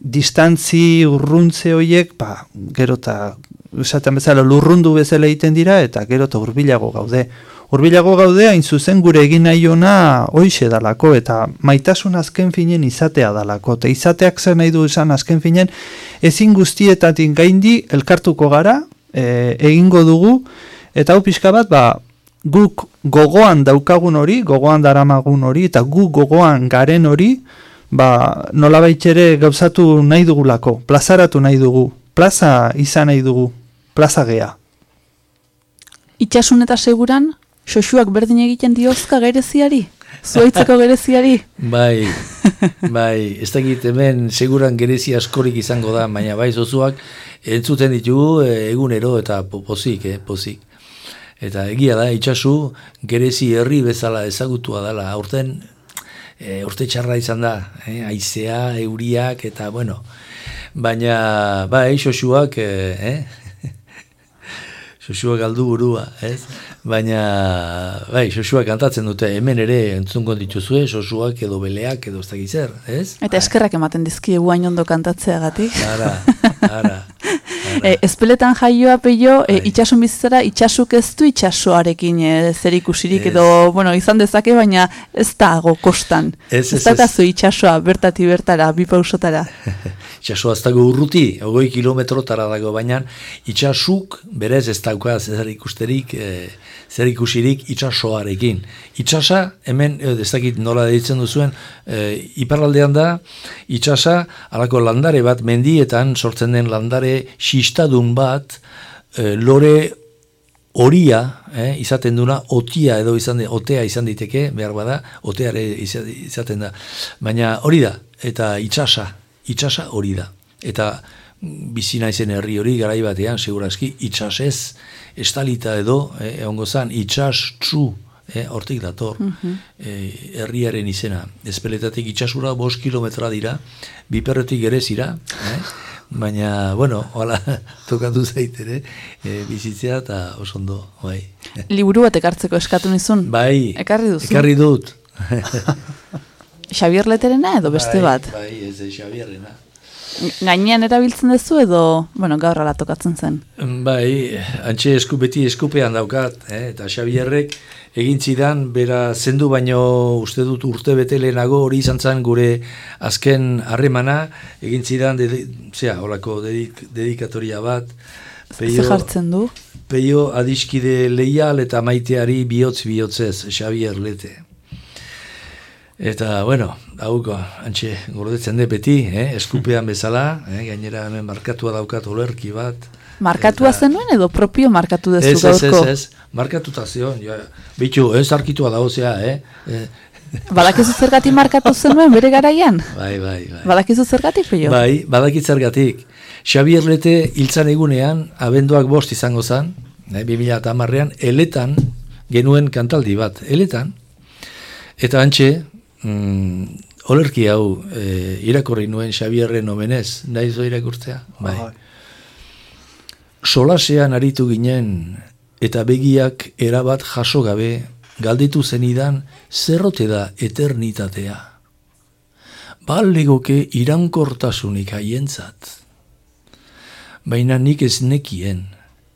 distantzi urruntze horiek, ba, gero eta esaten bezala lurrundu bezala egiten dira, eta gero eta hurbilago gaude. Hurbilago gaude hain zuzen gure egin nahi ona hoixe dalako, eta maitasun azken finen izatea dalako. Eta izateak zer nahi du esan azken finen, ezin guztietatik gaindi elkartuko gara, e, egingo dugu, eta hau pixka bat, ba, guk gogoan daukagun hori, gogoan daramagun hori, eta guk gogoan garen hori, ba, nolabait ere gauzatu nahi dugulako, plazaratu nahi dugu, plaza izan nahi dugu, plaza gea. Itxasun eta seguran, xoxuak berdin egiten diozka gereziari? Zuaitzeko gereziari? Bai, bai, ez dakit hemen seguran gerezi askorik izango da, baina bai zozuak entzuten ditugu eh, egunero eta po- pozik, eh, pozik. Eta egia da, itxasu gerezi herri bezala ezagutua dela, aurten e, urte txarra izan da, eh, aizea, euriak, eta bueno, baina, bai, xoxuak, eh, Xoxua galdu burua, ez? Baina, bai, Xoxua kantatzen dute, hemen ere entzungo dituzue, Xoxuak edo beleak edo ez zer, ez? Eta eskerrak ematen dizkiegu hain ondo kantatzeagatik. Ara, ara. E, ezpeletan jaioa peio, e, Bai. itxasun bizitzara itxasuk ez du itxasoarekin e, zer ikusirik edo, bueno, izan dezake, baina ez dago kostan. Ez, ez, ez. daukazu itxasoa bertati bertara, bi pausotara. Itxasua ez dago urruti, ogoi kilometrotara dago, baina itxasuk berez ez dauka zer ikusterik, e, zer ikusirik itxasoarekin. Itxasa, hemen, ez dakit nola deitzen duzuen, e, iparraldean da, itxasa, alako landare bat, mendietan sortzen den landare xistadun bat, e, lore horia, eh, izaten duna, otia edo izan de, otea izan diteke, behar bada, oteare iza- izaten da. Baina hori da, eta itxasa, itxasa hori da. Eta mm, bizi naizen herri hori garai batean, segurazki, itxasez, estalita edo, eh, egongo zan, itxas txu, eh, hortik dator, eh, herriaren izena. Ezpeletatik itxasura bost kilometra dira, biperretik ere zira, eh? Baina, bueno, hola, tokatu zaitere, eh, bizitzea eta oso ondo, bai. Liburu bat ekartzeko eskatu nizun. Bai, Ekarri duzu. Ekarri dut. Xabier Leterena edo beste Bai, bat. Bai, ez de Xabierrena. Gainean erabiltzen duzu edo, bueno, gaur ala tokatzen zen. Bai, antxe esku beti eskupean daukat, eh? eta Xabierrek egin zidan, bera zendu baino uste dut urte bete lehenago hori izan zen gure azken harremana, egin zidan, dedi, zera, holako dedik, dedikatoria bat, Ze jartzen du? peio adiskide leial eta maiteari bihotz bihotzez, Xavier Lete. Eta, bueno, hauko, antxe, gordetzen de beti, eh? eskupean bezala, eh? gainera hemen markatua daukat olerki bat. Markatua Eta- zenuen edo propio markatu dezu Ez, ez, ez, gaurko? ez, markatuta zion, ja, bitu, ez arkitua dauzea, eh? eh? Badakizu zergatik markatu zenuen bere garaian? Bai, bai, bai. Badakizu zergatik, peio? Bai, badakit zergatik. Xabier Lete hiltzan egunean, abenduak bost izango zen, eh, 2008an, eletan, genuen kantaldi bat, eletan, eta antxe, mm, olerki hau e, irakorri nuen Xabierren omenez, nahi zo irakurtzea? Bai. Solasean aritu ginen, eta begiak erabat jaso gabe, galdetu zenidan, zerrote da eternitatea. Balegoke iraunkortasunik haientzat. Baina nik ez nekien,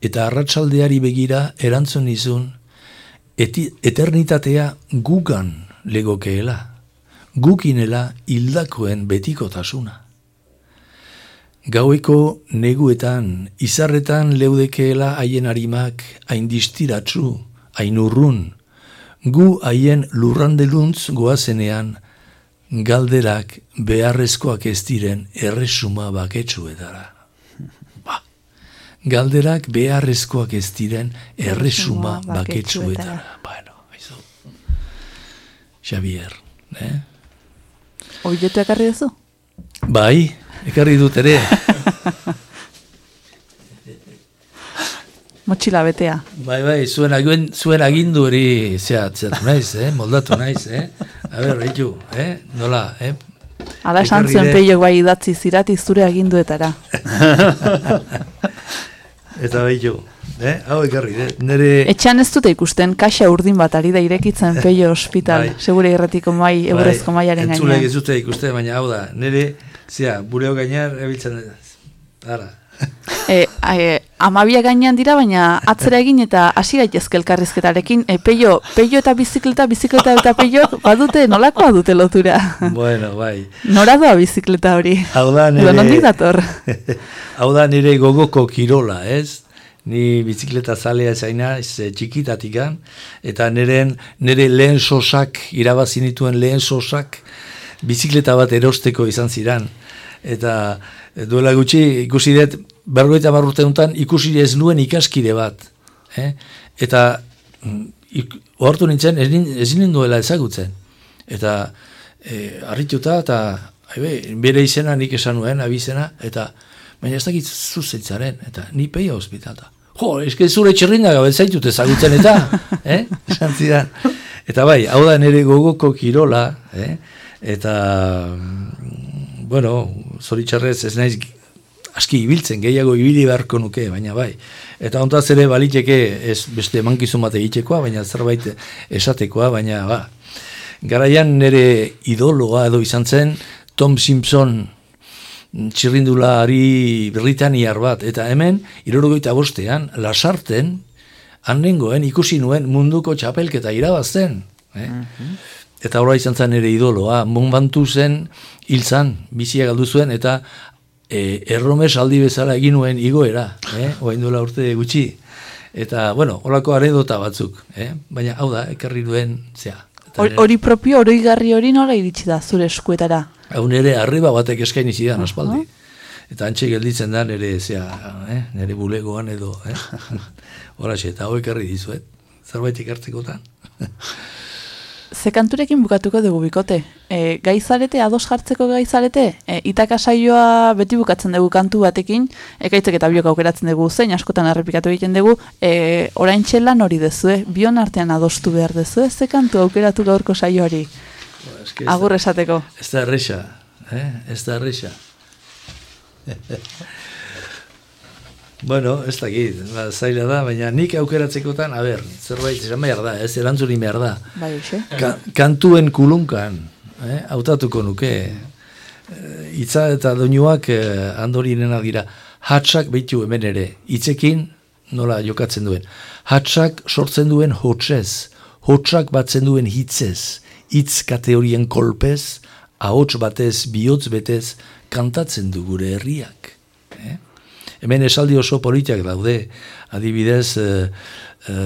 eta arratsaldeari begira erantzun nizun, eti, eternitatea gugan legokeela, gukinela hildakoen betikotasuna. Gaueko neguetan, izarretan leudekeela haien arimak hain distiratzu, hain urrun, gu haien lurrandeluntz goazenean, galderak beharrezkoak ez diren erresuma baketsuetara. Ba, galderak beharrezkoak ez diren erresuma baketsuetara. Bueno, aizu. Xavier, eh? Oiletu ekarri duzu? Bai, ekarri dut ere. Motxila betea. Bai, bai, zuen, aguen, zuen agindu hori zehatzatu naiz, eh? moldatu naiz, eh? A ber, reitu, eh? Nola, eh? Hala esan zuen peiok bai idatzi zirati zure aginduetara. Eta baitu, eh? Hau ekarri, eh? Nere... Etxean ez dute ikusten, kaxa urdin bat ari da irekitzen peio ospital, Bai. segure irratiko mai, eurezko maiaren Entzulek gainean. ez dute ikuste, baina hau da, nire, zea, bureo gainar, ebiltzen, ara. E, e, amabia gainean dira, baina atzera egin eta hasi gaitezke elkarrizketarekin. E, peio, peio eta bizikleta, bizikleta eta peio, badute, nolakoa dute lotura? Bueno, bai. Nora doa bizikleta hori? Hau da nire... dator? Hau da nire gogoko kirola, ez? Ni bizikleta zalea zaina, ez eh, txikitatikan, eta niren, nire lehen sosak, irabazi nituen lehen sosak, bizikleta bat erosteko izan ziran. Eta eh, duela gutxi ikusi dut, berroita barrute honetan, ikusi ez nuen ikaskide bat. Eh? Eta mm, ik, ohartu nintzen, ez, ez ninduela ezagutzen. Eta e, harrituta, eta aibe, bere izena nik esan nuen, abizena, eta baina ez dakit zuzeitzaren, eta ni peia hospitalta. Jo, eske zure txerrinda gabe zaitut ezagutzen eta, eh? Esan zidan. Eta bai, hau da nire gogoko kirola, eh? Eta, mm, bueno, zoritxarrez ez naiz aski ibiltzen, gehiago ibili beharko nuke, baina bai. Eta ontaz ere baliteke ez beste mankizun bat egitekoa, baina zerbait esatekoa, baina ba. Garaian nire idoloa edo izan zen Tom Simpson txirrindulari britaniar bat, eta hemen, irurogoita bostean, lasarten, hanengoen ikusi nuen munduko txapelketa irabazten. Eh? Eta horra izan zen ere idoloa, monbantu zen, hil zan, bizia galdu zuen, eta e, erromes aldi bezala egin nuen igoera, eh? oain duela urte gutxi. Eta, bueno, horako anedota batzuk, eh? baina hau da, ekarri duen, zea. Nire- Hori propio, oroigarri hori nola iritsi da zure eskuetara? Hau nere arriba batek eskaini zidan aspaldi. Eta antxe gelditzen da nere, zea, eh? nere bulegoan edo, eh? Horaxe, eta hau ekarri dizuet. Zerbait ikartzekotan. Ze kanturekin bukatuko dugu bikote? E, gaizarete, ados jartzeko gaizarete? E, itaka saioa beti bukatzen dugu kantu batekin, ekaitzek eta biok aukeratzen dugu zein, askotan errepikatu egiten dugu, e, orain txelan hori dezue, bion artean adostu behar dezue, ze kantu aukeratu gaurko saioari, Ba, ez da- agur esateko. Ez da erresa, eh? ez da erresa. bueno, ez dakit, ba, zaila da, baina nik aukeratzekotan, a ber, zerbait esan behar da, ez erantzuni behar da. Bai? Ka, kantuen kulunkan, eh, hautatuko nuke, eh, hitza eta doinuak eh, andorinen dira, hatsak behitu hemen ere, hitzekin nola jokatzen duen. Hatsak sortzen duen hotsez, hotsak batzen duen hitzez, hitz kategorien kolpez, ahots batez, bihotz betez, kantatzen du gure herriak. Hemen esaldi oso politiak daude, adibidez, e, e,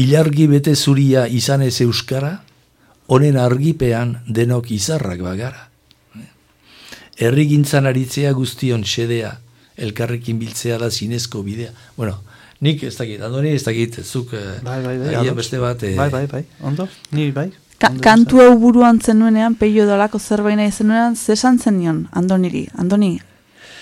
ilargi bete zuria izan ez euskara, honen argipean denok izarrak bagara. Herrigintzan aritzea guztion xedea, elkarrekin biltzea da zinezko bidea. Bueno, nik ez dakit, andoni ez dakit, zuk eh, Bai, bai, bai. beste bat... eh, Bai, bai, bai. Ondo? Ni bai. Ka kantu hau buruan zenuenean, peio dolako zerbait nahi zenuenean, zesan zenion, Andoniri, Andoni,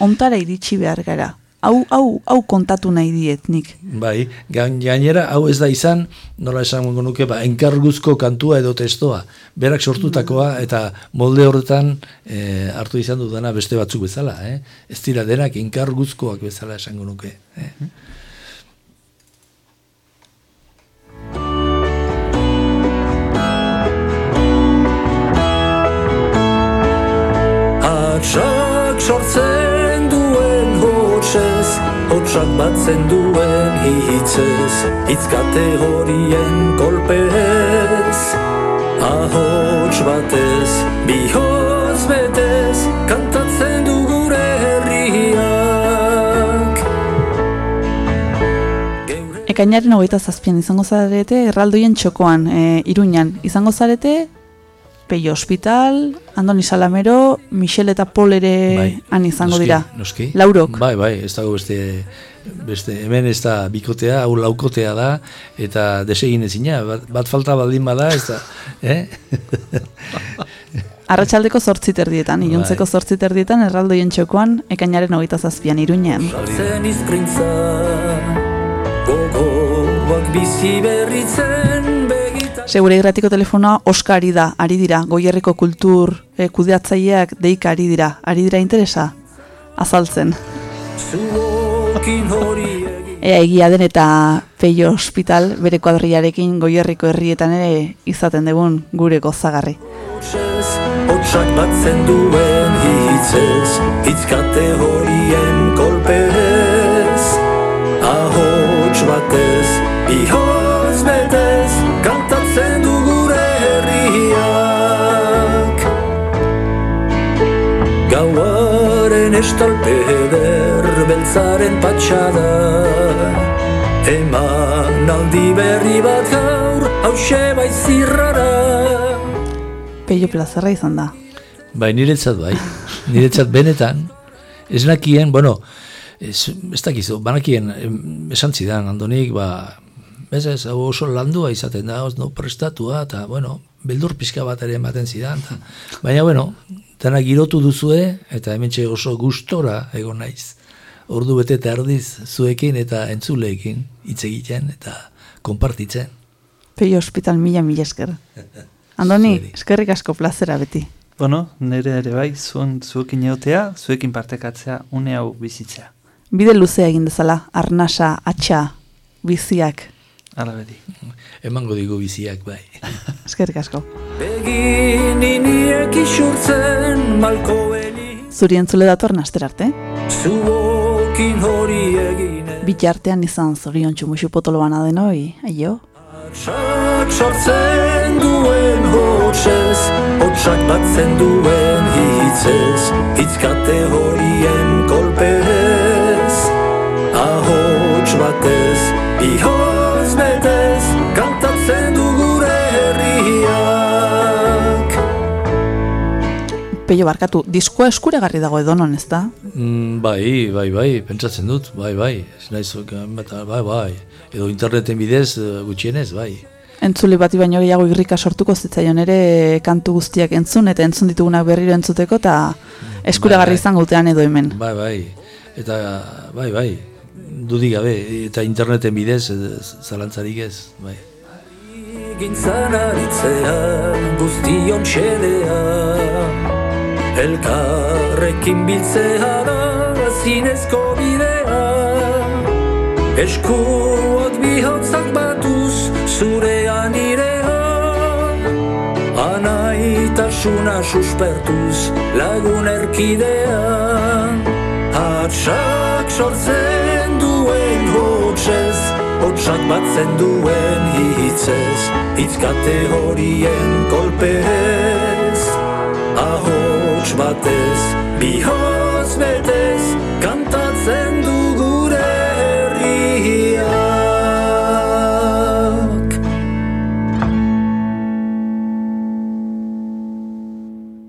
ontara iritsi behar gara. Hau, hau, hau kontatu nahi diet nik. Bai, gain- gainera hau ez da izan, nola esango nuke, ba, enkarguzko kantua edo testoa, berak sortutakoa eta molde horretan eh, hartu izan dudana beste batzuk bezala, eh? ez dira denak enkarguzkoak bezala esango nuke. Eh? Hatsak sortzen Hotsak batzen duen hitzez Hitz kategorien kolpez Ahots batez, bihotz betez Kantatzen du gure herriak Ekainaren hogeita zazpian izango zarete erraldoien txokoan, e, Iruñan. Izango zarete Peio Hospital, Andoni Salamero, Michel eta Pol ere han izango noski, dira. Noski. Laurok. Bai, bai, ez dago beste, beste, hemen ez da bikotea, hau laukotea da, eta desegin ezina, bat, bat falta baldin bada, ez da, eh? Arratxaldeko zortzi terdietan, iluntzeko Bai. zortzi terdietan erraldoien txokoan, ekainaren hogeita zazpian Iruñean. Sartzen izprintza Gogoak bizi berritzen Segure irratiko telefonoa Oska ari da, ari dira, goierriko kultur e, kudeatzaileak deika ari dira, ari dira interesa? Azaltzen. Ea egia den eta Peio Hospital bere kuadriarekin goierriko herrietan ere izaten dugun gure gozagarri. Hotsak batzen duen hitzez Hitz kategorien kolpez Ahots batez, bihotz betez estalpe eder beltzaren patxada. Eman aldi berri bat gaur hause bai zirrara. Peio plazerra izan da. Bai, niretzat bai, niretzat benetan, ez nakien, bueno, ez, ez dakizu, banakien, esan zidan, andonik, ba, ez ez, oso landua izaten da, no prestatua, eta, bueno, beldur pixka bat ere ematen zidan, ta, baina, bueno, dena girotu duzue, eta hemen oso gustora egon naiz. Ordu bete eta erdiz zuekin eta entzuleekin hitz egiten eta konpartitzen. Peio Hospital mila mila esker. Andoni, eskerrik asko plazera beti. Bueno, nire ere bai, zuen, zuekin egotea, zuekin partekatzea, une hau bizitzea. Bide luzea egin dezala, arnasa, atxa, biziak. Ala bedi. Emango digu biziak bai. Eskerrik asko. Begin iniek isurtzen malko beli Zuri entzule dator naster arte. Zuokin hori egine Bitartean izan zorion txumuxu potolo bana denoi, aio. Hotsak sortzen duen hotsez Hotsak batzen duen hitzez Hitz kategorien kolpez Ahots batez, bihotz betez Peio barkatu, diskoa eskuragarri dago edonon, ez da? Mm, bai, bai, bai, pentsatzen dut, bai, bai, ez naiz, bai, bai, edo interneten bidez eh, gutxienez, bai. Entzule bati baino gehiago irrika sortuko zitzaion ere kantu guztiak entzun eta entzun ditugunak berriro entzuteko eta eskuragarri Bai, bai. izango dutean edo hemen. Bai, bai, eta, bai, bai, dudik gabe, eta interneten bidez, eh, zalantzarik ez, bai. Gintzan aritzea guztion xedea Elkarrekin biltzea da zinezko bidea. Eskuak bihotzak batuz zurean irea Anaitasuna suspertuz lagun erkidea. Hatsak sortzen duen hotsez Hotsak batzen duen hitzez Hitz kategorien kolpez Schwattes, wie hoch wird?